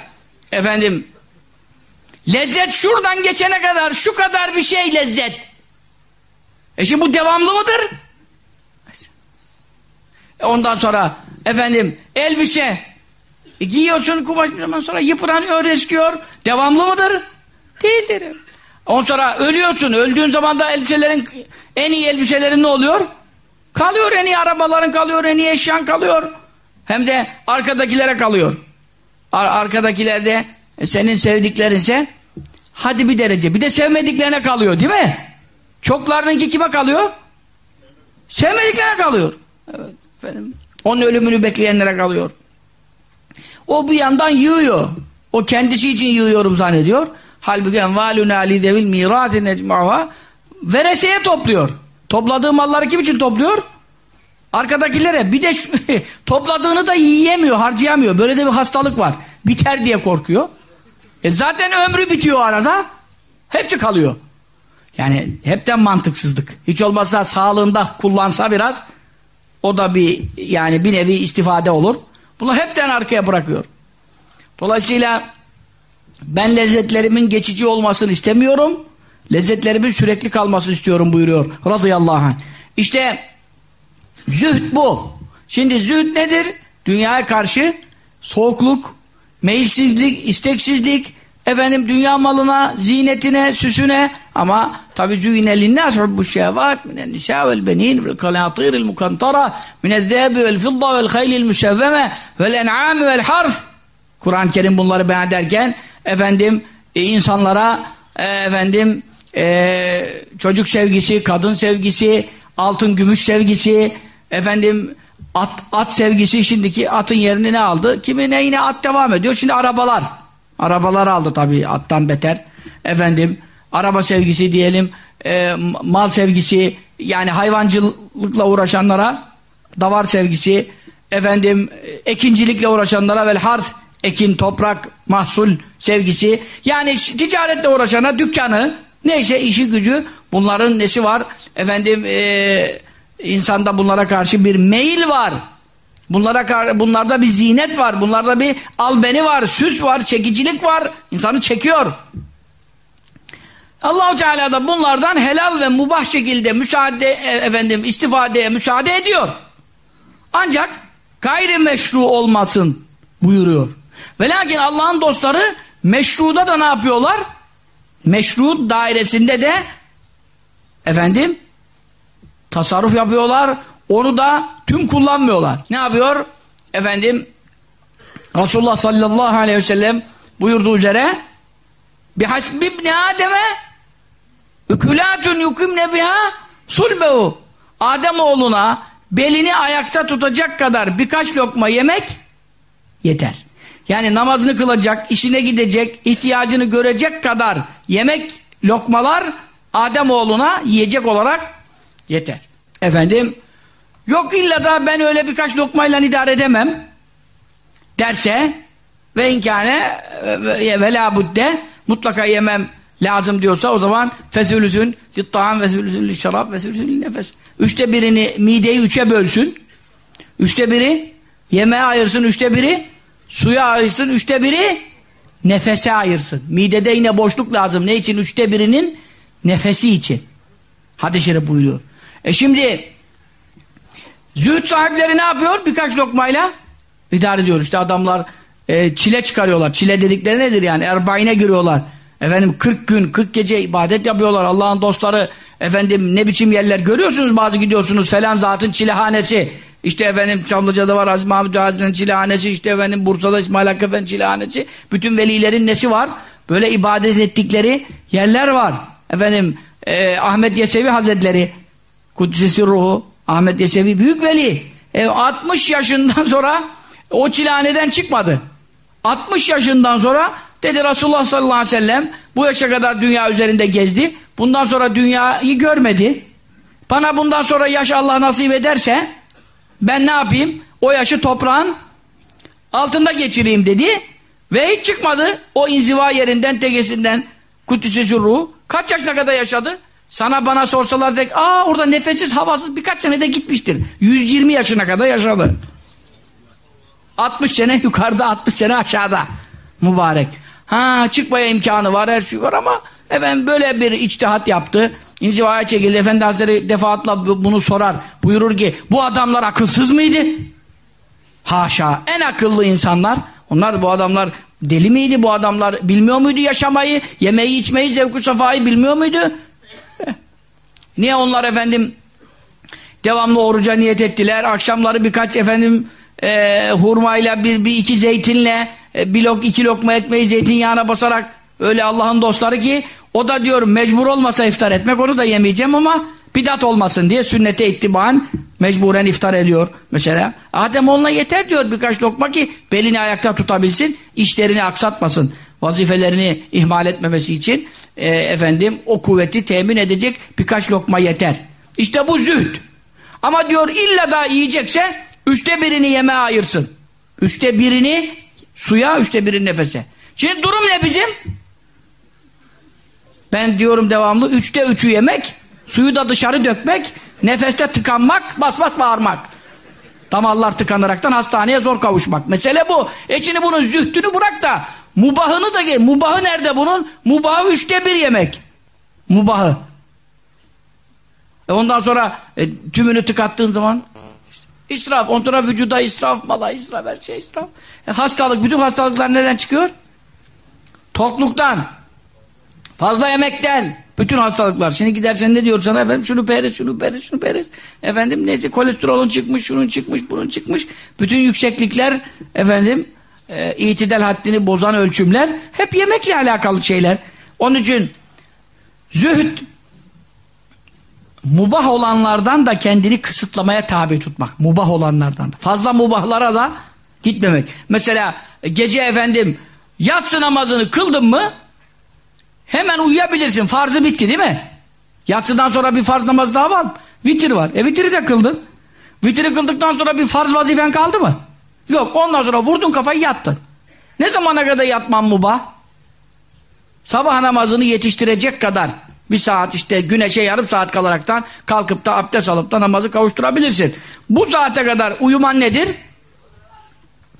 efendim lezzet şuradan geçene kadar şu kadar bir şey lezzet. E şimdi bu devamlı mıdır? E ondan sonra efendim elbise e giyiyorsun kumaş zaman sonra yıpranıyor, eskiyor. Devamlı mıdır? Değildir. Ondan sonra ölüyorsun. Öldüğün zaman da elbiselerin en iyi elbiselerin ne oluyor? Kalıyor en iyi arabaların kalıyor, en iyi eşyan kalıyor. Hem de arkadakilere kalıyor. Ar arkadakilerde e, senin sevdiklerinse hadi bir derece. Bir de sevmediklerine kalıyor değil mi? Çoklarınınki kime kalıyor? Sevmediklerine kalıyor. Evet, efendim. Onun ölümünü bekleyenlere kalıyor. O bir yandan yığıyor. O kendisi için yığıyorum zannediyor. Halbuki envaluna li devil miratin ecma'ha vereseye topluyor. Topladığı malları kim için topluyor? Arkadakilere. Bir de şu, (laughs) topladığını da yiyemiyor, harcayamıyor. Böyle de bir hastalık var. Biter diye korkuyor. E zaten ömrü bitiyor arada. Hepsi kalıyor. Yani hepten mantıksızlık. Hiç olmazsa sağlığında kullansa biraz o da bir yani bir nevi istifade olur. Bunu hepten arkaya bırakıyor. Dolayısıyla ben lezzetlerimin geçici olmasını istemiyorum. Lezzetlerimin sürekli kalmasını istiyorum buyuruyor. Radıyallahu anh. İşte zühd bu. Şimdi zühd nedir? Dünyaya karşı soğukluk, meyilsizlik, isteksizlik, efendim dünya malına, zinetine, süsüne ama tabi züyne linnâs hubbu şehvât minen nisâ vel benîn vel kalâtîril mukantara minel zâbi vel fidda vel haylil müsevveme vel en'âmi vel harf Kur'an-ı Kerim bunları beyan ederken efendim e, insanlara e, efendim e, çocuk sevgisi, kadın sevgisi, altın gümüş sevgisi, efendim at, at sevgisi şimdiki atın yerini ne aldı? Kimine yine at devam ediyor. Şimdi arabalar. Arabalar aldı tabii attan beter. Efendim araba sevgisi diyelim, e, mal sevgisi, yani hayvancılıkla uğraşanlara davar sevgisi, efendim ekincilikle uğraşanlara vel harz ekin, toprak, mahsul sevgisi. Yani ticaretle uğraşana dükkanı, neyse işi gücü bunların nesi var? Efendim e, insanda bunlara karşı bir meyil var. Bunlara bunlarda bir zinet var. Bunlarda bir albeni var, süs var, çekicilik var. İnsanı çekiyor. Allahu Teala da bunlardan helal ve mubah şekilde müsaade e, efendim istifadeye müsaade ediyor. Ancak gayri meşru olmasın buyuruyor. Ve lakin Allah'ın dostları meşruda da ne yapıyorlar? Meşru dairesinde de efendim tasarruf yapıyorlar. Onu da tüm kullanmıyorlar. Ne yapıyor? Efendim Resulullah sallallahu aleyhi ve sellem buyurduğu üzere bihasbi ibni Adem'e ükülatun yukimne biha sulbehu Adem oğluna belini ayakta tutacak kadar birkaç lokma yemek yeter. Yani namazını kılacak, işine gidecek, ihtiyacını görecek kadar yemek, lokmalar Adem oğluna yiyecek olarak yeter. Efendim, yok illa da ben öyle birkaç lokmayla idare edemem derse ve inkâne ve la budde mutlaka yemem lazım diyorsa o zaman fesülüsün littaham ve fesülüsün lişşarab ve fesülüsün nefes. Üçte birini mideyi üçe bölsün. Üçte biri yemeğe ayırsın. Üçte biri Suya ayırsın üçte biri nefese ayırsın. Midede yine boşluk lazım. Ne için? Üçte birinin nefesi için. Hadis-i şerif buyuruyor. E şimdi zühd sahipleri ne yapıyor? Birkaç lokmayla idare ediyor. İşte adamlar e, çile çıkarıyorlar. Çile dedikleri nedir yani? Erbaine giriyorlar. Efendim 40 gün, 40 gece ibadet yapıyorlar. Allah'ın dostları efendim ne biçim yerler görüyorsunuz bazı gidiyorsunuz falan zatın çilehanesi. İşte efendim Çamlıca'da var Aziz Mahmud Hazretleri'nin çilehanesi, işte efendim Bursa'da İsmail Hakkı Efendi çilehanesi. Bütün velilerin nesi var? Böyle ibadet ettikleri yerler var. Efendim e, Ahmet Yesevi Hazretleri, Kudsesi ruhu, Ahmet Yesevi büyük veli. E, 60 yaşından sonra o çilehaneden çıkmadı. 60 yaşından sonra dedi Resulullah sallallahu aleyhi ve sellem bu yaşa kadar dünya üzerinde gezdi. Bundan sonra dünyayı görmedi. Bana bundan sonra yaş Allah nasip ederse ben ne yapayım? O yaşı toprağın altında geçireyim dedi. Ve hiç çıkmadı. O inziva yerinden, tegesinden, Kuddüs'ü ruh. Kaç yaşına kadar yaşadı? Sana bana sorsalar de, aa orada nefessiz, havasız birkaç senede gitmiştir. 120 yaşına kadar yaşadı. 60 sene yukarıda, 60 sene aşağıda. Mübarek. Ha çıkmaya imkanı var, her şey var ama efendim böyle bir içtihat yaptı. İnzivaya çekildi. Efendi Hazretleri defaatla bunu sorar. Buyurur ki bu adamlar akılsız mıydı? Haşa. En akıllı insanlar. Onlar bu adamlar deli miydi bu adamlar? Bilmiyor muydu yaşamayı? Yemeği içmeyi, zevku safayı bilmiyor muydu? Niye onlar efendim devamlı oruca niyet ettiler? Akşamları birkaç efendim e, hurmayla bir, bir iki zeytinle e, bir lok iki lokma ekmeği zeytinyağına basarak öyle Allah'ın dostları ki o da diyor mecbur olmasa iftar etmek onu da yemeyeceğim ama bidat olmasın diye sünnete ittiban mecburen iftar ediyor mesela. Adem onunla yeter diyor birkaç lokma ki belini ayakta tutabilsin, işlerini aksatmasın. Vazifelerini ihmal etmemesi için e, efendim o kuvveti temin edecek birkaç lokma yeter. İşte bu zühd. Ama diyor illa da yiyecekse üçte birini yemeğe ayırsın. Üçte birini suya, üçte birini nefese. Şimdi durum ne bizim? Ben diyorum devamlı üçte üçü yemek, suyu da dışarı dökmek, nefeste tıkanmak, bas bas bağırmak. Damarlar tıkanaraktan hastaneye zor kavuşmak. Mesele bu. E şimdi bunun zühtünü bırak da mubahını da gel. Mubahı nerede bunun? Mubahı üçte bir yemek. Mubahı. E ondan sonra e, tümünü tıkattığın zaman israf. Ondan sonra vücuda israf, mala israf, her şey israf. E, hastalık, bütün hastalıklar neden çıkıyor? Tokluktan. Fazla yemekten. Bütün hastalıklar. Şimdi gidersen ne diyor sana efendim? Şunu periz, şunu periz, şunu periz. Efendim neyse kolesterolün çıkmış, şunun çıkmış, bunun çıkmış. Bütün yükseklikler efendim e, itidal haddini bozan ölçümler hep yemekle alakalı şeyler. Onun için zühd mubah olanlardan da kendini kısıtlamaya tabi tutmak. Mubah olanlardan da. Fazla mubahlara da gitmemek. Mesela gece efendim yatsı namazını kıldın mı hemen uyuyabilirsin. Farzı bitti değil mi? Yatsıdan sonra bir farz namaz daha var mı? Vitir var. E vitiri de kıldın. Vitiri kıldıktan sonra bir farz vazifen kaldı mı? Yok. Ondan sonra vurdun kafayı yattın. Ne zamana kadar yatman mubah? Sabah namazını yetiştirecek kadar bir saat işte güneşe yarım saat kalaraktan kalkıp da abdest alıp da namazı kavuşturabilirsin. Bu saate kadar uyuman nedir?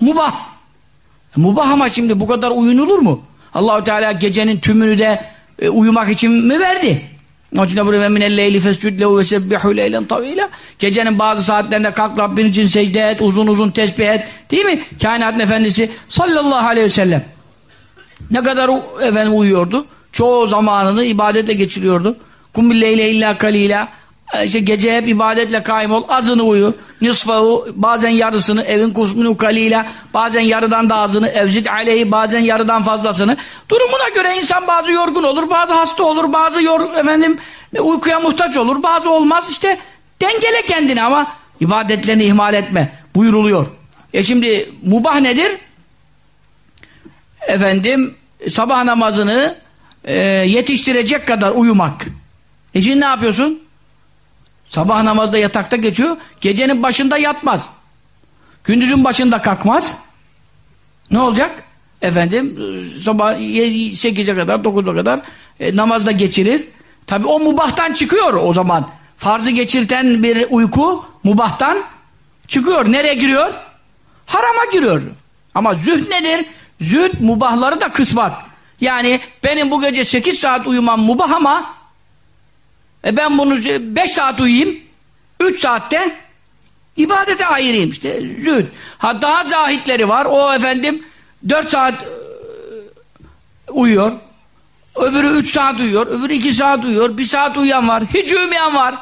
Mubah. E, mubah ama şimdi bu kadar uyunulur mu? Allahu Teala gecenin tümünü de e, uyumak için mi verdi? İçin buraya minel leyli fescud lehu ve sebbihu leylen tavila. Gecenin bazı saatlerinde kalk Rabbin için secde et, uzun uzun tesbih et. Değil mi? Kainatın efendisi sallallahu aleyhi ve sellem. Ne kadar efendim uyuyordu? Çoğu zamanını ibadetle geçiriyordu. Kum billeyle illa kalila. İşte gece hep ibadetle kaim ol. Azını uyu. Nisfahu bazen yarısını evin kusmunu kalila. Bazen yarıdan da azını evzid aleyhi bazen yarıdan fazlasını. Durumuna göre insan bazı yorgun olur, bazı hasta olur, bazı yor, efendim e, uykuya muhtaç olur, bazı olmaz. İşte dengele kendini ama ibadetlerini ihmal etme buyuruluyor. E şimdi mubah nedir? Efendim sabah namazını e, yetiştirecek kadar uyumak. E şimdi ne yapıyorsun? Sabah namazda yatakta geçiyor. Gecenin başında yatmaz. Gündüzün başında kalkmaz. Ne olacak? Efendim sabah 8'e kadar 9'a kadar e, namazda geçirir. Tabi o mubahtan çıkıyor o zaman. Farzı geçirten bir uyku mubahtan çıkıyor. Nereye giriyor? Harama giriyor. Ama zühd nedir? Zühd mubahları da kısmak. Yani benim bu gece 8 saat uyumam mubah ama e ben bunu 5 saat uyuyayım 3 saatte ibadete ayırayım işte zühd. Ha daha zahitleri var. O efendim 4 saat e, uyuyor. Öbürü 3 saat uyuyor. Öbürü 2 saat uyuyor. 1 saat uyuyan var. Hiç uyumayan var.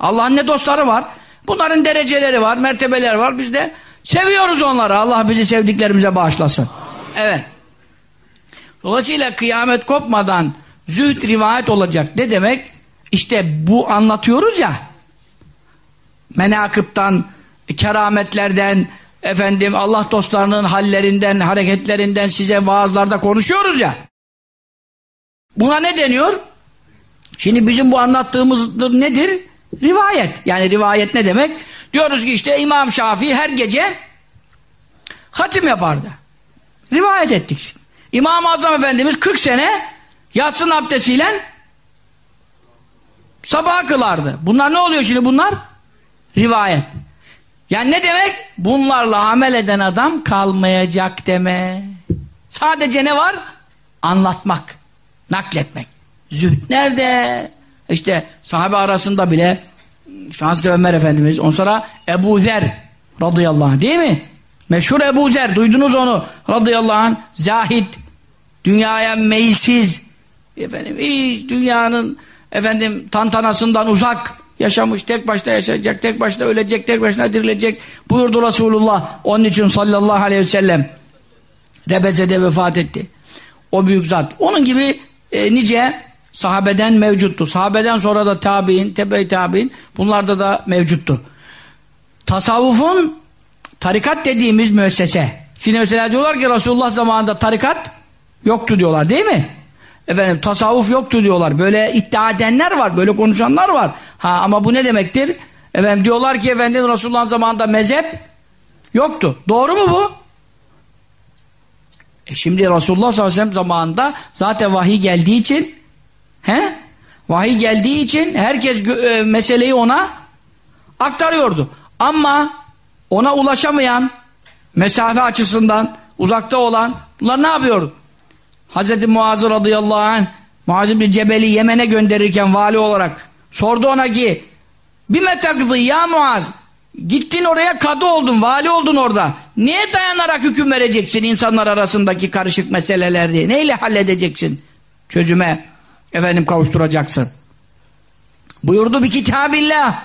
Allah'ın ne dostları var. Bunların dereceleri var, mertebeleri var. Biz de seviyoruz onları. Allah bizi sevdiklerimize bağışlasın. Evet. Dolayısıyla kıyamet kopmadan zühd rivayet olacak. Ne demek? İşte bu anlatıyoruz ya menakıptan, kerametlerden, efendim Allah dostlarının hallerinden, hareketlerinden size vaazlarda konuşuyoruz ya. Buna ne deniyor? Şimdi bizim bu anlattığımızdır nedir? Rivayet. Yani rivayet ne demek? Diyoruz ki işte İmam Şafii her gece hatim yapardı. Rivayet ettik. İmam-ı Azam Efendimiz 40 sene yatsın abdestiyle sabah kılardı. Bunlar ne oluyor şimdi bunlar? Rivayet. Yani ne demek? Bunlarla amel eden adam kalmayacak deme. Sadece ne var? Anlatmak, nakletmek. Zühd nerede? İşte sahabe arasında bile şu Hazreti Ömer Efendimiz, on sonra Ebu Zer radıyallahu anh değil mi? Meşhur Ebu Zer, duydunuz onu radıyallahu anh, zahid, dünyaya meyilsiz, efendim, hiç dünyanın efendim tantanasından uzak, yaşamış, tek başına yaşayacak, tek başına ölecek, tek başına dirilecek buyurdu Resulullah. Onun için sallallahu aleyhi ve sellem Rebeze'de vefat etti. O büyük zat. Onun gibi e, nice sahabeden mevcuttu. Sahabeden sonra da tabi'in, tebe-i tabi'in bunlarda da mevcuttu. Tasavvufun tarikat dediğimiz müessese. Şimdi mesela diyorlar ki Resulullah zamanında tarikat yoktu diyorlar değil mi? Efendim tasavvuf yoktu diyorlar. Böyle iddia edenler var, böyle konuşanlar var. Ha ama bu ne demektir? Efendim diyorlar ki efendim Resulullah zamanında mezhep yoktu. Doğru mu bu? E şimdi Resulullah sallallahu aleyhi ve sellem zamanında zaten vahiy geldiği için he? Vahiy geldiği için herkes e, meseleyi ona aktarıyordu. Ama ona ulaşamayan mesafe açısından uzakta olan bunlar ne yapıyor? Hz. Muaz radıyallahu anh Muaz bin Cebel'i Yemen'e gönderirken vali olarak sordu ona ki bir metakızı ya Muaz? Gittin oraya kadı oldun vali oldun orada. Niye dayanarak hüküm vereceksin insanlar arasındaki karışık meseleler diye? Neyle halledeceksin? Çözüme efendim kavuşturacaksın. Buyurdu bir kitabillah.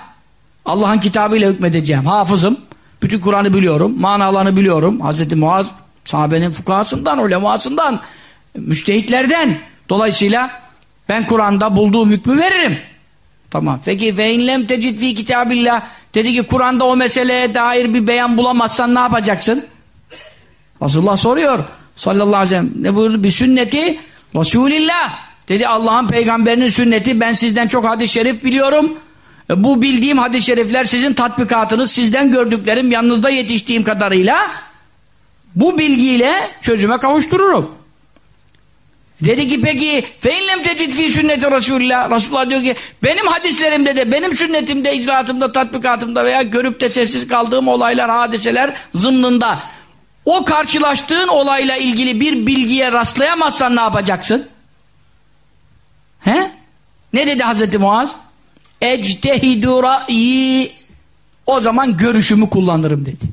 Allah'ın kitabıyla hükmedeceğim. Hafızım. Bütün Kur'an'ı biliyorum. Manalarını biliyorum. Hz. Muaz sahabenin fukahasından ulemasından müstehitlerden. Dolayısıyla ben Kur'an'da bulduğum hükmü veririm. Tamam. Peki ve inlem tecid fi kitabillah dedi ki Kur'an'da o meseleye dair bir beyan bulamazsan ne yapacaksın? Resulullah soruyor. Sallallahu aleyhi ve sellem. Ne buyurdu? Bir sünneti Resulillah. Dedi Allah'ın peygamberinin sünneti ben sizden çok hadis-i şerif biliyorum. E, bu bildiğim hadis-i şerifler sizin tatbikatınız, sizden gördüklerim, yanınızda yetiştiğim kadarıyla bu bilgiyle çözüme kavuştururum. Dedi ki peki feinlem tecid fi sünneti Resulullah. Resulullah diyor ki benim hadislerimde de benim sünnetimde, icraatımda, tatbikatımda veya görüp de sessiz kaldığım olaylar, hadiseler zımnında o karşılaştığın olayla ilgili bir bilgiye rastlayamazsan ne yapacaksın? He? Ne dedi Hazreti Muaz? Ectehidu ra'yi o zaman görüşümü kullanırım dedi.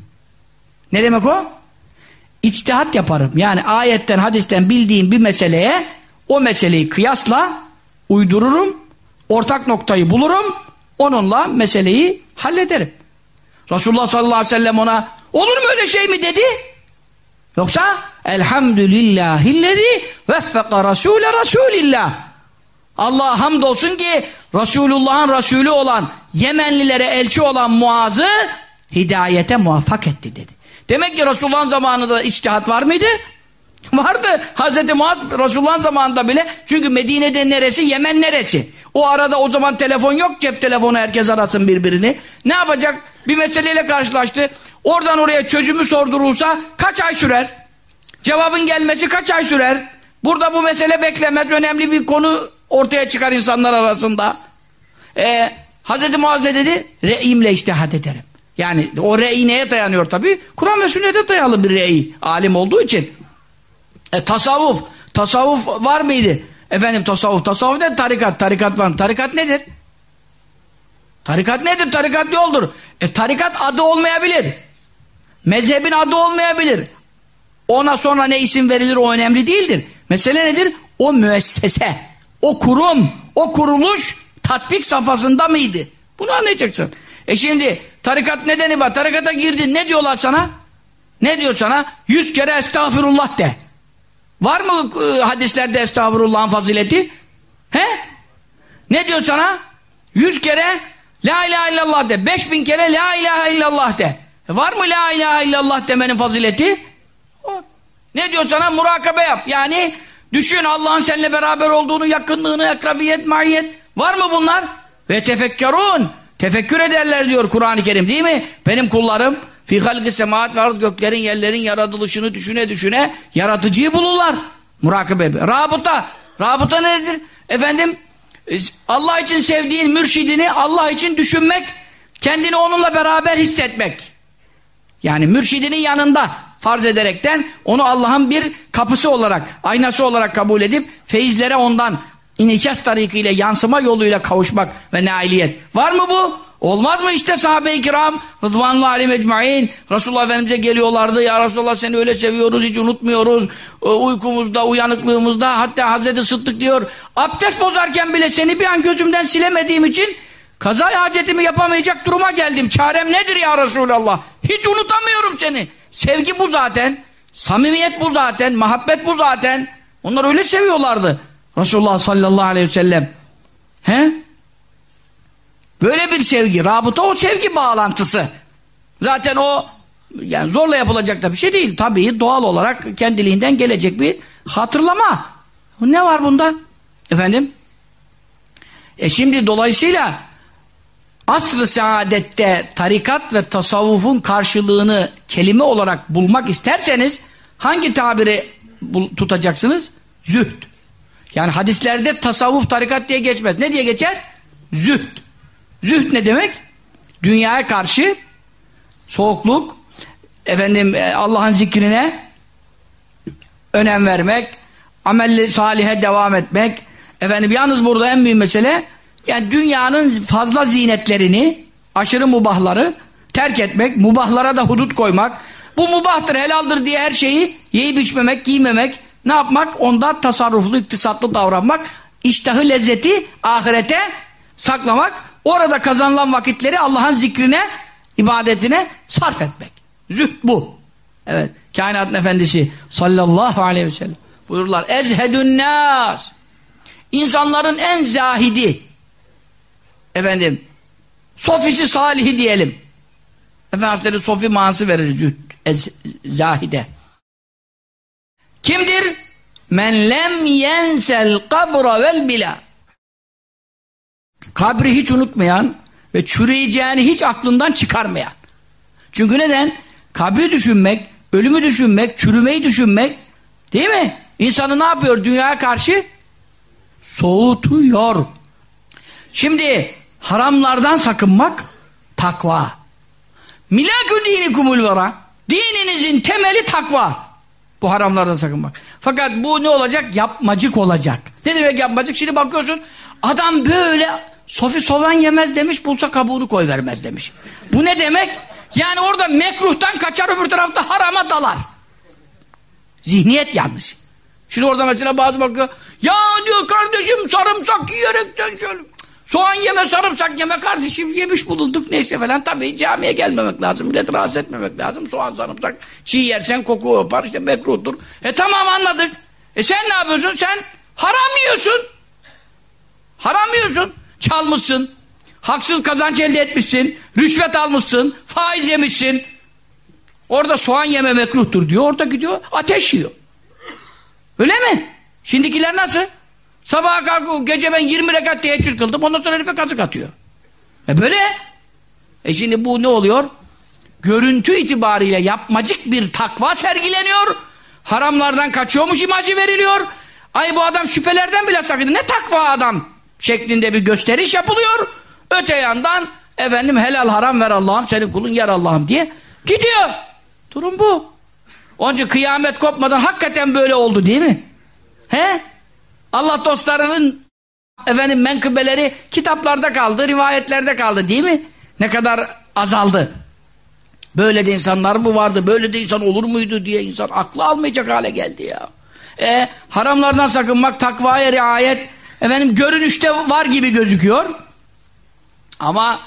Ne demek o? İçtihat yaparım. Yani ayetten, hadisten bildiğim bir meseleye o meseleyi kıyasla uydururum, ortak noktayı bulurum, onunla meseleyi hallederim. Resulullah sallallahu aleyhi ve sellem ona olur mu öyle şey mi dedi? Yoksa elhamdülillahillezi veffeka rasule rasulillah Allah'a hamdolsun ki Resulullah'ın Resulü olan Yemenlilere elçi olan Muaz'ı hidayete muvaffak etti dedi. Demek ki Resulullah'ın zamanında içtihat var mıydı? (laughs) Vardı. Hazreti Muaz Resulullah'ın zamanında bile çünkü Medine'de neresi Yemen neresi? O arada o zaman telefon yok cep telefonu herkes arasın birbirini. Ne yapacak? Bir meseleyle karşılaştı. Oradan oraya çözümü sordurulsa kaç ay sürer? Cevabın gelmesi kaç ay sürer? Burada bu mesele beklemez. Önemli bir konu ortaya çıkar insanlar arasında. Ee, Hz. Muaz ne dedi? Re'imle iştihat ederim. Yani o re'i neye dayanıyor tabi? Kur'an ve sünnete dayalı bir re'i. Alim olduğu için. E, tasavvuf. Tasavvuf var mıydı? Efendim tasavvuf. Tasavvuf ne? Tarikat. Tarikat var mı? Tarikat nedir? Tarikat nedir? Tarikat yoldur. E tarikat adı olmayabilir. Mezhebin adı olmayabilir. Ona sonra ne isim verilir o önemli değildir. Mesele nedir? O müessese, o kurum, o kuruluş tatbik safhasında mıydı? Bunu anlayacaksın. E şimdi tarikat nedeni var. Tarikata girdin ne diyorlar sana? Ne diyor sana? Yüz kere estağfurullah de. Var mı e, hadislerde estağfurullahın fazileti? He? Ne diyor sana? Yüz kere la ilahe illallah de. Beş bin kere la ilahe illallah de. E var mı la ilahe illallah demenin fazileti? Ne diyor sana? Murakabe yap. Yani düşün Allah'ın seninle beraber olduğunu, yakınlığını, akrabiyet, mahiyet. Var mı bunlar? Ve tefekkerun. Tefekkür ederler diyor Kur'an-ı Kerim değil mi? Benim kullarım fi halki semaat ve arz göklerin yerlerin yaratılışını düşüne düşüne yaratıcıyı bulurlar. Murakabe. Rabıta. Rabıta nedir? Efendim e, Allah için sevdiğin mürşidini Allah için düşünmek, kendini onunla beraber hissetmek. Yani mürşidinin yanında farz ederekten onu Allah'ın bir kapısı olarak, aynası olarak kabul edip feyizlere ondan inikas tarikıyla yansıma yoluyla kavuşmak ve nailiyet. Var mı bu? Olmaz mı işte sahabe-i kiram Rıdvanullah alim ecmain Resulullah Efendimiz'e geliyorlardı ya Resulullah seni öyle seviyoruz hiç unutmuyoruz e, uykumuzda uyanıklığımızda hatta Hazreti Sıddık diyor abdest bozarken bile seni bir an gözümden silemediğim için Kaza hacetimi yapamayacak duruma geldim. Çarem nedir ya Resulallah? Hiç unutamıyorum seni. Sevgi bu zaten. Samimiyet bu zaten. Muhabbet bu zaten. Onlar öyle seviyorlardı. Resulullah sallallahu aleyhi ve sellem. He? Böyle bir sevgi. Rabıta o sevgi bağlantısı. Zaten o yani zorla yapılacak da bir şey değil. Tabii doğal olarak kendiliğinden gelecek bir hatırlama. Ne var bunda? Efendim? E şimdi dolayısıyla asr-ı saadette tarikat ve tasavvufun karşılığını kelime olarak bulmak isterseniz hangi tabiri tutacaksınız? Zühd. Yani hadislerde tasavvuf tarikat diye geçmez. Ne diye geçer? Zühd. Zühd ne demek? Dünyaya karşı soğukluk, efendim e, Allah'ın zikrine önem vermek, amelli salihe devam etmek. Efendim yalnız burada en büyük mesele yani dünyanın fazla zinetlerini, aşırı mubahları terk etmek, mubahlara da hudut koymak. Bu mubahtır, helaldir diye her şeyi yiyip içmemek, giymemek, ne yapmak? Onda tasarruflu, iktisatlı davranmak, iştahı lezzeti ahirete saklamak, orada kazanılan vakitleri Allah'ın zikrine, ibadetine sarf etmek. Zühd bu. Evet. Kainatın efendisi sallallahu aleyhi ve sellem buyururlar. Ezhedün nas. İnsanların en zahidi. Efendim. Sofisi salihi diyelim. Efendimiz sofi manası verir zühd. Ez, zahide. Kimdir? Men lem yensel kabra vel bila. Kabri hiç unutmayan ve çürüyeceğini hiç aklından çıkarmayan. Çünkü neden? Kabri düşünmek, ölümü düşünmek, çürümeyi düşünmek değil mi? İnsanı ne yapıyor dünyaya karşı? Soğutuyor. Şimdi haramlardan sakınmak takva. Milakü dini kumul vera. Dininizin temeli takva. Bu haramlardan sakınmak. Fakat bu ne olacak? Yapmacık olacak. Ne demek yapmacık? Şimdi bakıyorsun adam böyle sofi soğan yemez demiş bulsa kabuğunu koy vermez demiş. Bu ne demek? Yani orada mekruhtan kaçar öbür tarafta harama dalar. Zihniyet yanlış. Şimdi orada mesela bazı bakıyor ya diyor kardeşim sarımsak yiyerekten şöyle soğan yeme sarımsak yeme kardeşim yemiş bulunduk. Neyse falan. Tabii camiye gelmemek lazım millet rahatsız etmemek lazım. Soğan sarımsak çiğ yersen koku yapar işte mekruhtur. E tamam anladık. E sen ne yapıyorsun? Sen haram yiyorsun. Haram yiyorsun. Çalmışsın. Haksız kazanç elde etmişsin, rüşvet almışsın, faiz yemişsin. Orada soğan yeme mekruhtur diyor, orada gidiyor ateş yiyor. Öyle mi? Şimdikiler nasıl? Sabaha kalkıyor, gece ben 20 rekat teheccüd kıldım, ondan sonra herife kazık atıyor. E böyle. E şimdi bu ne oluyor? Görüntü itibariyle yapmacık bir takva sergileniyor. Haramlardan kaçıyormuş imajı veriliyor. Ay bu adam şüphelerden bile sakındı. Ne takva adam şeklinde bir gösteriş yapılıyor. Öte yandan efendim helal haram ver Allah'ım senin kulun yer Allah'ım diye gidiyor. Durum bu. Onun için kıyamet kopmadan hakikaten böyle oldu değil mi? He? Allah dostlarının efendim menkıbeleri kitaplarda kaldı, rivayetlerde kaldı değil mi? Ne kadar azaldı. Böyle de insanlar mı vardı, böyle de insan olur muydu diye insan aklı almayacak hale geldi ya. E, haramlardan sakınmak, takvaya riayet, efendim görünüşte var gibi gözüküyor. Ama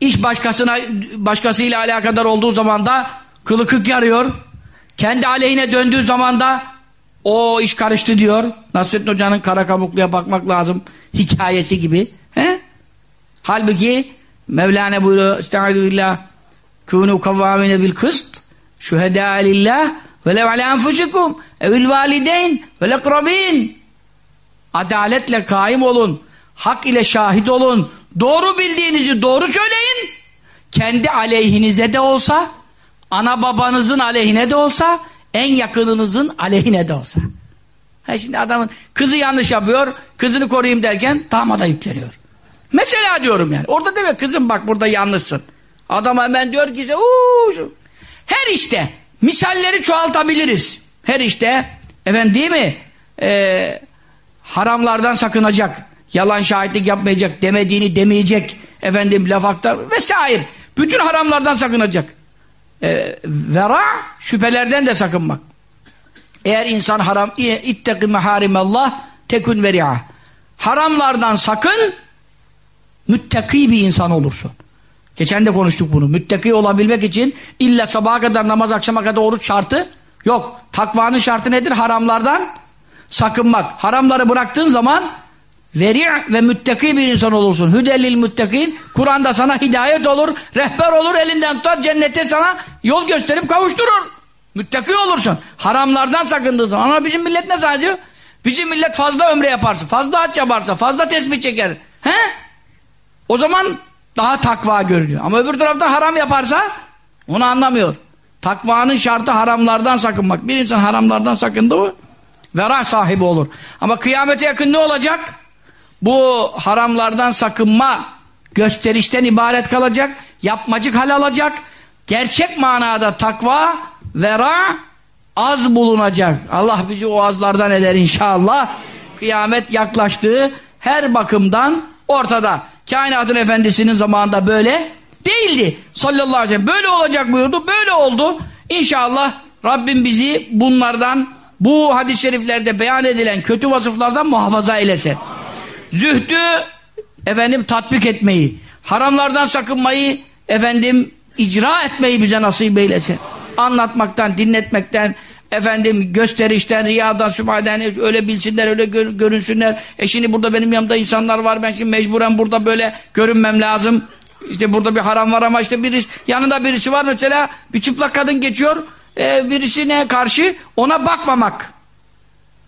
iş başkasına başkasıyla alakadar olduğu zaman da kılı kık yarıyor. Kendi aleyhine döndüğü zaman da o iş karıştı diyor. Nasrettin Hoca'nın kara kabukluya bakmak lazım hikayesi gibi. He? Halbuki Mevlana buyuruyor Estaizu billah kûnû kavvâmine bil kıst şühedâ lillah ve lev alâ enfusikum evil valideyn ve lekrabîn adaletle kaim olun hak ile şahit olun Doğru bildiğinizi doğru söyleyin. Kendi aleyhinize de olsa, ana babanızın aleyhine de olsa, en yakınınızın aleyhine de olsa. Ha şimdi adamın kızı yanlış yapıyor, kızını koruyayım derken damada yükleniyor. Mesela diyorum yani. Orada demek kızım bak burada yanlışsın. Adam hemen diyor ki Uuu! her işte misalleri çoğaltabiliriz. Her işte efendim değil mi? Ee, haramlardan sakınacak yalan şahitlik yapmayacak, demediğini demeyecek, efendim laf aktar vesaire. Bütün haramlardan sakınacak. E, vera, şüphelerden de sakınmak. Eğer insan haram, itteki meharimallah tekun veri'a. Haramlardan sakın, müttaki bir insan olursun. Geçen de konuştuk bunu. Müttaki olabilmek için illa sabaha kadar namaz akşama kadar oruç şartı yok. Takvanın şartı nedir? Haramlardan sakınmak. Haramları bıraktığın zaman veri ve müttaki bir insan olursun. Hüdelil müttakin. Kur'an'da sana hidayet olur, rehber olur, elinden tutar, cennete sana yol gösterip kavuşturur. Müttaki olursun. Haramlardan sakındığı zaman. Ama bizim millet ne zannediyor? Bizim millet fazla ömre yaparsa, fazla haç yaparsa, fazla tesbih çeker. He? O zaman daha takva görünüyor. Ama öbür tarafta haram yaparsa onu anlamıyor. Takvanın şartı haramlardan sakınmak. Bir insan haramlardan sakındı mı verah sahibi olur. Ama kıyamete yakın ne olacak? Bu haramlardan sakınma gösterişten ibaret kalacak. Yapmacık hal alacak. Gerçek manada takva, vera az bulunacak. Allah bizi o azlardan eder inşallah. Kıyamet yaklaştığı her bakımdan ortada. Kainatın efendisinin zamanında böyle değildi. Sallallahu aleyhi ve sellem. Böyle olacak buyurdu. Böyle oldu. İnşallah Rabbim bizi bunlardan bu hadis-i şeriflerde beyan edilen kötü vasıflardan muhafaza eylesin. Zühdü efendim tatbik etmeyi, haramlardan sakınmayı efendim icra etmeyi bize nasip eylesin. Anlatmaktan, dinletmekten, efendim gösterişten, riyadan, sübhaden öyle bilsinler, öyle gör, görünsünler. E şimdi burada benim yanımda insanlar var, ben şimdi mecburen burada böyle görünmem lazım. İşte burada bir haram var ama işte biri, yanında birisi var mesela bir çıplak kadın geçiyor, e, birisine karşı ona bakmamak.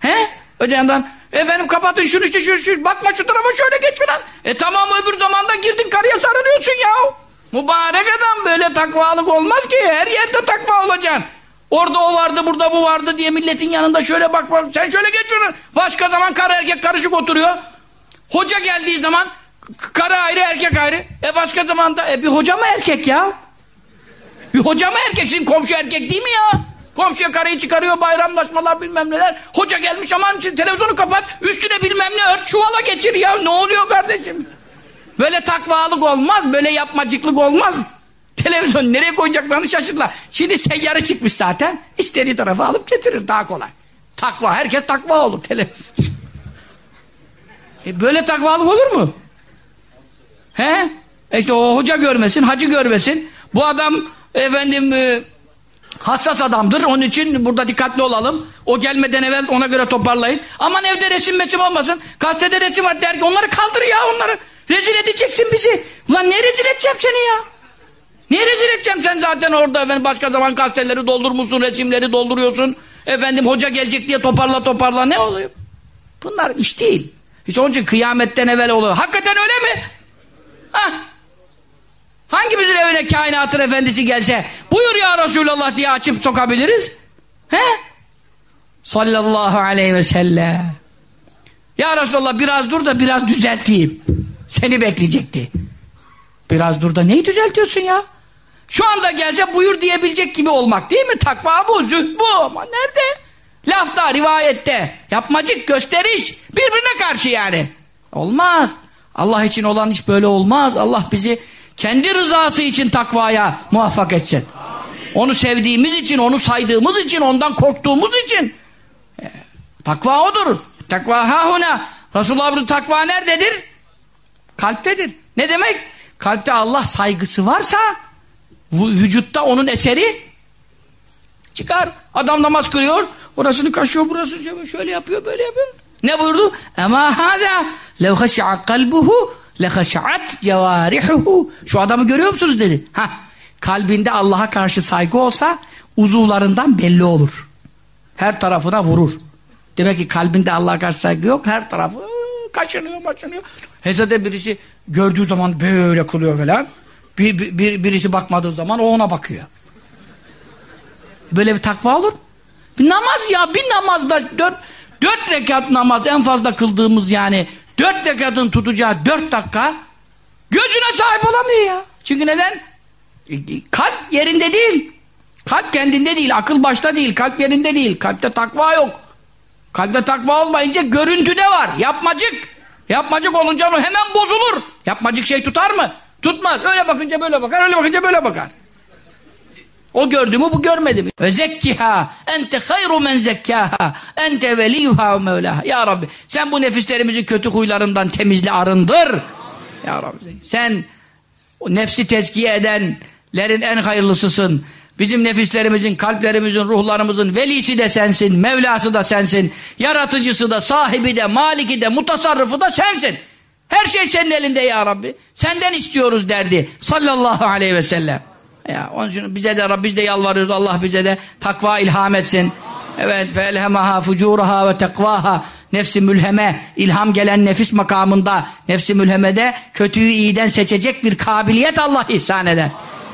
He? Öte yandan efendim kapatın şunu işte şu, şu bakma şu tarafa şöyle geç falan. E tamam öbür zamanda girdin karıya sarılıyorsun ya. Mübarek adam böyle takvalık olmaz ki her yerde takva olacaksın. Orada o vardı burada bu vardı diye milletin yanında şöyle bak bak sen şöyle geç şunu. Başka zaman karı erkek karışık oturuyor. Hoca geldiği zaman karı ayrı erkek ayrı. E başka zamanda e bir hoca mı erkek ya? Bir hoca mı erkek? Sizin komşu erkek değil mi ya? Komşuya karıyı çıkarıyor bayramlaşmalar bilmem neler. Hoca gelmiş aman televizyonu kapat üstüne bilmem ne ört çuvala geçir ya ne oluyor kardeşim? Böyle takvalık olmaz böyle yapmacıklık olmaz. Televizyon nereye koyacaklarını şaşırdılar. Şimdi seyyarı çıkmış zaten. İstediği tarafa alıp getirir daha kolay. Takva herkes takva olur televizyon. (laughs) E böyle takvalık olur mu? He? E işte o hoca görmesin, hacı görmesin. Bu adam efendim e, hassas adamdır. Onun için burada dikkatli olalım. O gelmeden evvel ona göre toparlayın. Aman evde resim mesim olmasın. Gazetede resim var der ki onları kaldır ya onları. Rezil edeceksin bizi. Ulan ne rezil edeceğim seni ya? Niye rezil edeceğim sen zaten orada efendim başka zaman gazeteleri doldurmuşsun, resimleri dolduruyorsun. Efendim hoca gelecek diye toparla toparla ne oluyor? Bunlar iş değil. Hiç onun için kıyametten evvel oluyor. Hakikaten öyle mi? Hah. Hangimizin evine kainatın efendisi gelse buyur ya Resulallah diye açıp sokabiliriz? He? Sallallahu aleyhi ve sellem. Ya Resulallah biraz dur da biraz düzelteyim. Seni bekleyecekti. Biraz dur da neyi düzeltiyorsun ya? Şu anda gelse buyur diyebilecek gibi olmak değil mi? Takva bu, zühd bu. Ama nerede? Lafta, rivayette. Yapmacık, gösteriş. Birbirine karşı yani. Olmaz. Allah için olan iş böyle olmaz. Allah bizi kendi rızası için takvaya muvaffak etsin. Onu sevdiğimiz için, onu saydığımız için, ondan korktuğumuz için. E, takva odur. Takva hahuna. Resulullah bu takva nerededir? Kalptedir. Ne demek? Kalpte Allah saygısı varsa vücutta onun eseri çıkar. Adam namaz kılıyor. Orasını kaşıyor, burası şöyle yapıyor, böyle yapıyor. Ne buyurdu? Ama hâdâ lev kalbuhu lehaşa'at cevârihuhu. Şu adamı görüyor musunuz dedi. Ha, kalbinde Allah'a karşı saygı olsa uzuvlarından belli olur. Her tarafına vurur. Demek ki kalbinde Allah'a karşı saygı yok. Her tarafı kaşınıyor, başınıyor. Hezede birisi gördüğü zaman böyle kılıyor falan. Bir, bir, bir, birisi bakmadığı zaman o ona bakıyor. Böyle bir takva olur. Bir namaz ya bir namazda dört, dört rekat namaz en fazla kıldığımız yani dört rekatın tutacağı dört dakika gözüne sahip olamıyor ya. Çünkü neden? E, kalp yerinde değil. Kalp kendinde değil, akıl başta değil, kalp yerinde değil. Kalpte takva yok. Kalpte takva olmayınca görüntüde var, yapmacık. Yapmacık olunca hemen bozulur. Yapmacık şey tutar mı? Tutmaz. Öyle bakınca böyle bakar, öyle bakınca böyle bakar. O gördü mü bu görmedi mi? Ve zekkiha ente hayru men zekkaha ente veliyuha ve mevlaha. Ya Rabbi sen bu nefislerimizi kötü huylarından temizle arındır. Ya Rabbi. Sen o nefsi tezkiye edenlerin en hayırlısısın. Bizim nefislerimizin, kalplerimizin, ruhlarımızın velisi de sensin, Mevlası da sensin, yaratıcısı da, sahibi de, maliki de, mutasarrıfı da sensin. Her şey senin elinde ya Rabbi. Senden istiyoruz derdi. Sallallahu aleyhi ve sellem. Ya, onun için bize de biz de yalvarıyoruz. Allah bize de takva ilham etsin. Evet. Felhemaha fucuraha ve tekvaha. Nefsi mülheme, ilham gelen nefis makamında, nefsi mülhemede kötüyü iyiden seçecek bir kabiliyet Allah ihsan eder.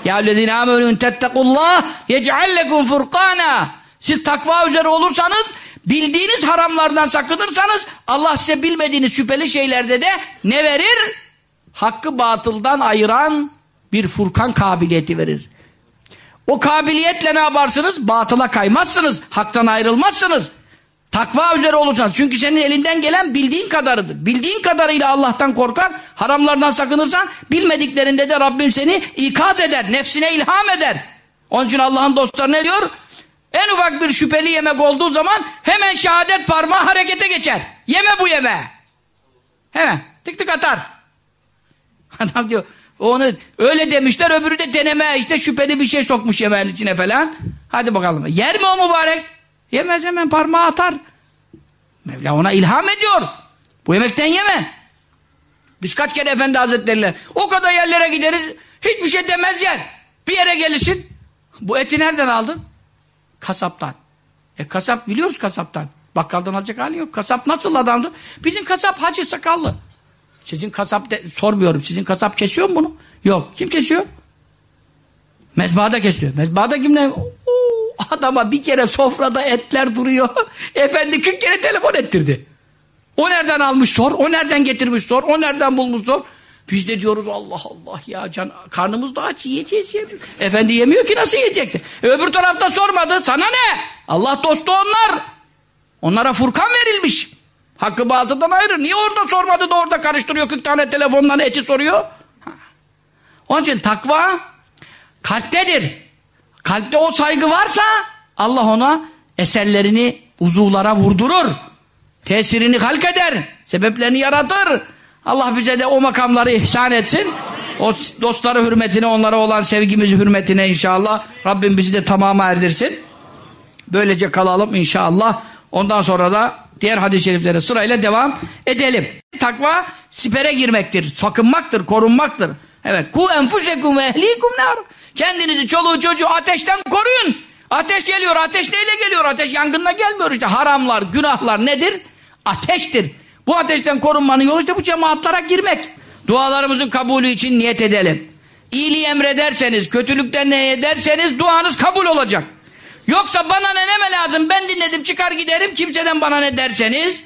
Ya lezine amenun tettekullah yec'allekum furkana. Siz takva üzere olursanız bildiğiniz haramlardan sakınırsanız Allah size bilmediğiniz şüpheli şeylerde de ne verir? Hakkı batıldan ayıran bir furkan kabiliyeti verir. O kabiliyetle ne yaparsınız? Batıla kaymazsınız. Haktan ayrılmazsınız. Takva üzere olursanız. Çünkü senin elinden gelen bildiğin kadarıdır. Bildiğin kadarıyla Allah'tan korkar. Haramlardan sakınırsan bilmediklerinde de Rabbim seni ikaz eder. Nefsine ilham eder. Onun için Allah'ın dostları ne diyor? En ufak bir şüpheli yemek olduğu zaman hemen şehadet parmağı harekete geçer. Yeme bu yeme. Hemen tık tık atar. (laughs) Adam diyor onu öyle demişler öbürü de deneme işte şüpheli bir şey sokmuş yemeğin içine falan. Hadi bakalım. Yer mi o mübarek? Yemez hemen parmağı atar. Mevla ona ilham ediyor. Bu yemekten yeme. Biz kaç kere Efendi Hazretleri'yle o kadar yerlere gideriz hiçbir şey demez yer. Bir yere gelirsin. Bu eti nereden aldın? Kasaptan. E kasap biliyoruz kasaptan. Bakkaldan alacak hali yok. Kasap nasıl adamdı? Bizim kasap hacı sakallı. Sizin kasap de, sormuyorum. Sizin kasap kesiyor mu bunu? Yok. Kim kesiyor? Mezbahada kesiyor. Mezbahada kimle? adama bir kere sofrada etler duruyor. (laughs) Efendi 40 kere telefon ettirdi. O nereden almış sor, o nereden getirmiş sor, o nereden bulmuş sor. Biz de diyoruz Allah Allah ya can karnımız da aç yiyeceğiz yemiyor. Efendi yemiyor ki nasıl yiyecekti? E, öbür tarafta sormadı sana ne? Allah dostu onlar. Onlara Furkan verilmiş. Hakkı batıldan ayrı. Niye orada sormadı da orada karıştırıyor 40 tane telefondan eti soruyor? Onun için takva kalptedir. Kalpte o saygı varsa Allah ona eserlerini uzuvlara vurdurur. Tesirini halk eder. Sebeplerini yaratır. Allah bize de o makamları ihsan etsin. O dostları hürmetine, onlara olan sevgimizi hürmetine inşallah. Rabbim bizi de tamama erdirsin. Böylece kalalım inşallah. Ondan sonra da diğer hadis-i şeriflere sırayla devam edelim. Takva sipere girmektir, sakınmaktır, korunmaktır. Evet. Ku enfusekum ve ehlikum nar. Kendinizi, çoluğu, çocuğu ateşten koruyun. Ateş geliyor. Ateş neyle geliyor? Ateş yangınla gelmiyor işte. Haramlar, günahlar nedir? Ateştir. Bu ateşten korunmanın yolu işte bu cemaatlara girmek. Dualarımızın kabulü için niyet edelim. İyiliği emrederseniz, kötülükten ne ederseniz duanız kabul olacak. Yoksa bana ne neme lazım ben dinledim çıkar giderim kimseden bana ne derseniz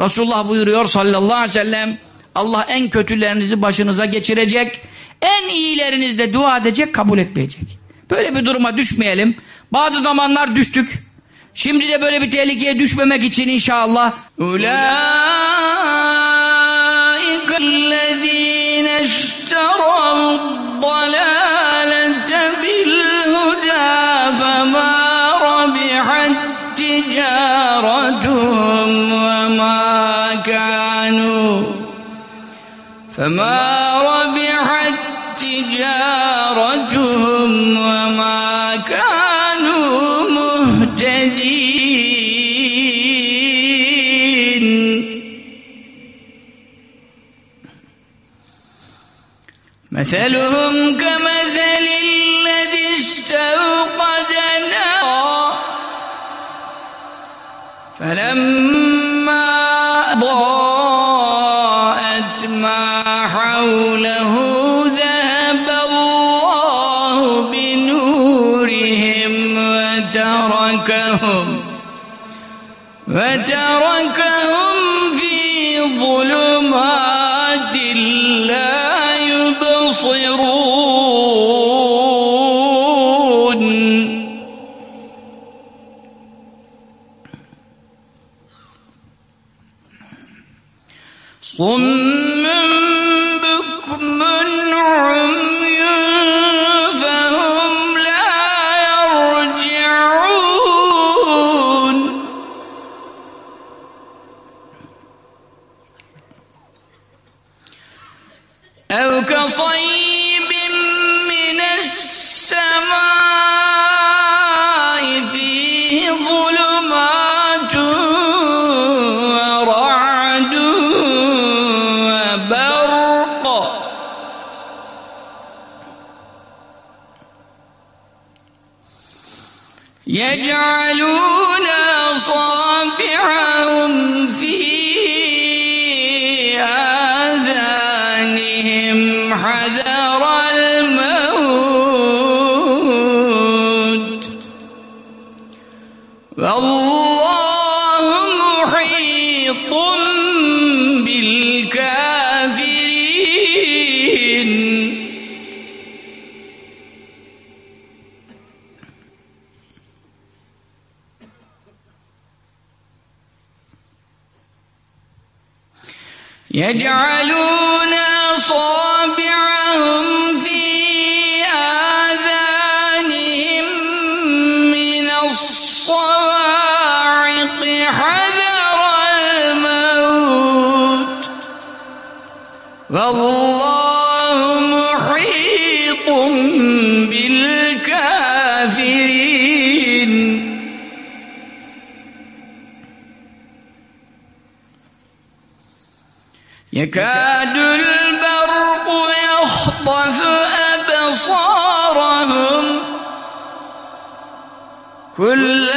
Resulullah buyuruyor sallallahu aleyhi ve sellem Allah en kötülerinizi başınıza geçirecek en iyilerinizde dua edecek kabul etmeyecek. Böyle bir duruma düşmeyelim. Bazı zamanlar düştük. Şimdi de böyle bir tehlikeye düşmemek için inşallah Ulaikallezine dalalete fema rabihat غرتهم وما كانوا فما ربحت تجارتهم وما كانوا مهتدين. مثلهم ك فلما ضاءت ما حوله ذهب الله بنورهم وتركهم وتركهم يكاد البرق يخطف أبصارهم. كلما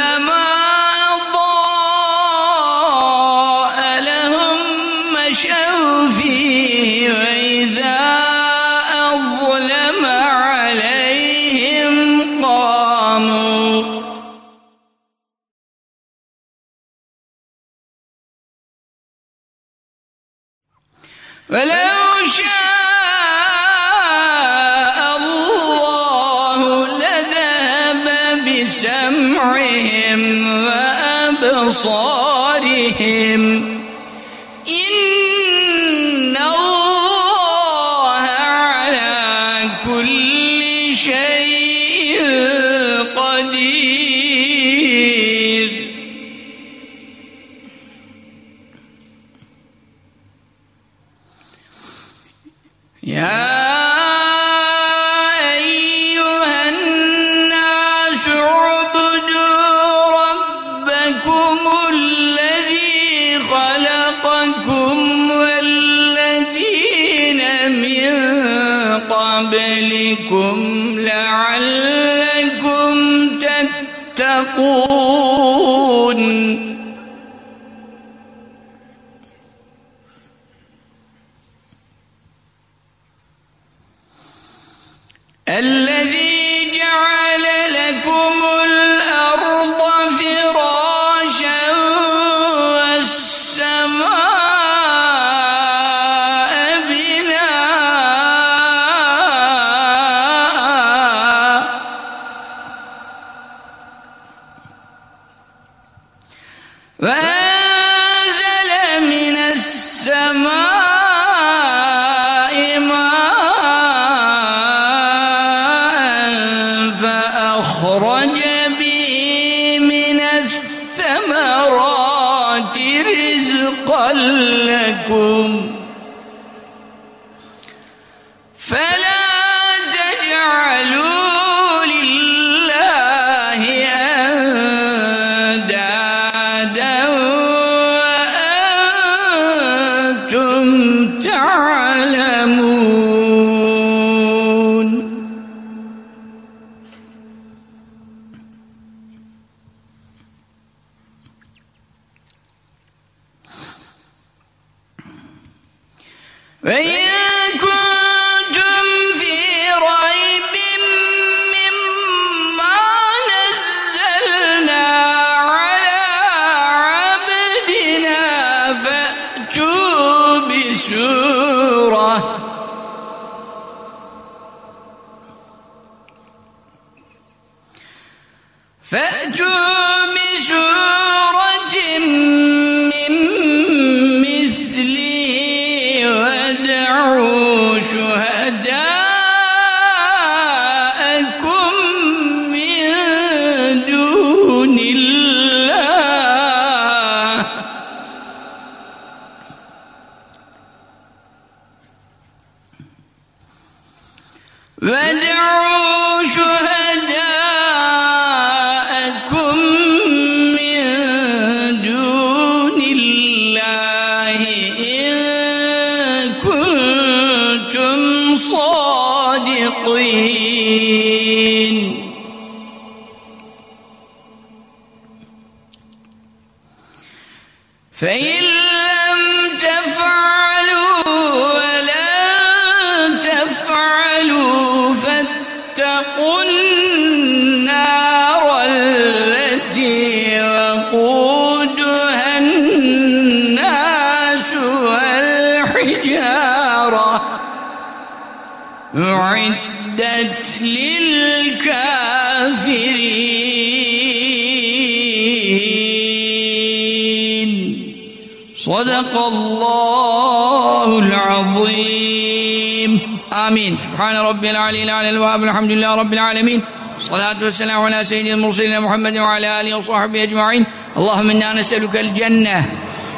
صدق الله العظيم. آمين. سبحان ربي العلي الأعلى الوهاب الحمد لله رب العالمين. الصلاة والسلام على سيد المرسلين محمد وعلى آله وصحبه أجمعين. اللهم إنا نسألك الجنة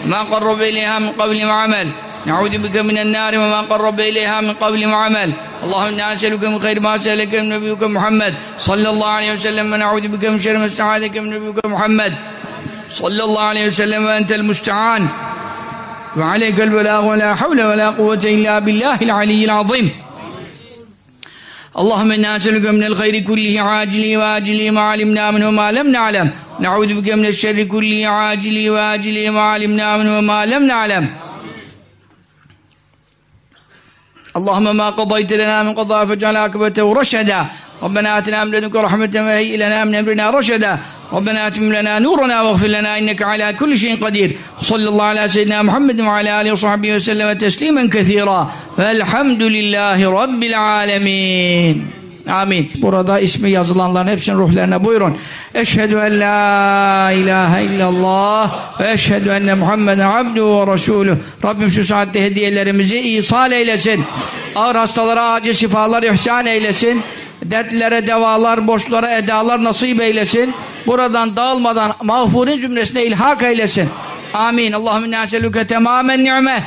ما قرب إليها من قبل وعمل. نعوذ بك من النار وما قرب إليها من قبل وعمل. اللهم إنا نسألك من خير ما سألك من نبيك محمد. صلى الله عليه وسلم. ونعوذ بك من شر ما استعاذك من نبيك محمد. صلى الله عليه وسلم. وأنت المستعان. وعليك البلاغ ولا حول ولا قوة إلا بالله العلي العظيم. اللهم إنا نسألك من الخير كله عاجله وآجله ما علمنا منه وما لم نعلم. نعوذ بك من الشر كله عاجله وآجله ما علمنا منه وما لم نعلم. اللهم ما قضيت لنا من قضاء فاجعل عاقبته رشدا. ربنا آتنا من لدنك رحمة وهيئ لنا من أمرنا رشدا ربنا أتم لنا نورنا واغفر لنا إنك على كل شيء قدير صلى الله على سيدنا محمد وعلى آله وصحبه وسلم تسليما كثيرا والحمد لله رب العالمين Amin. Burada ismi yazılanların hepsinin ruhlarına buyurun. Eşhedü en la ilahe illallah ve eşhedü enne Muhammeden abduhu ve resulüh. Rabbim şu saatte hediyelerimizi ihsal eylesin. Ağır hastalara acil şifalar ihsan eylesin. Dertlilere devalar, borçlara edalar nasip eylesin. Buradan dağılmadan mağfurin zümresine ilhak eylesin. Amin. Allahümme nâselüke temâmen ni'me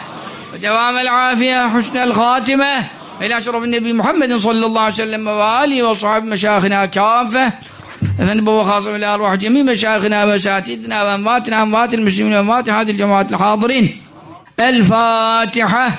ve devâmel afiye husnel hâtime İlâ şerefin Nebi Muhammedin sallallahu aleyhi ve sellem ve âlihi ve sahibi meşâhına kâfe Efendim baba khasım ile arvah cemî meşâhına ve sâtidina ve envâtina envâtil müslümine ve envâti hadil cemaatil hâdirin El Fatiha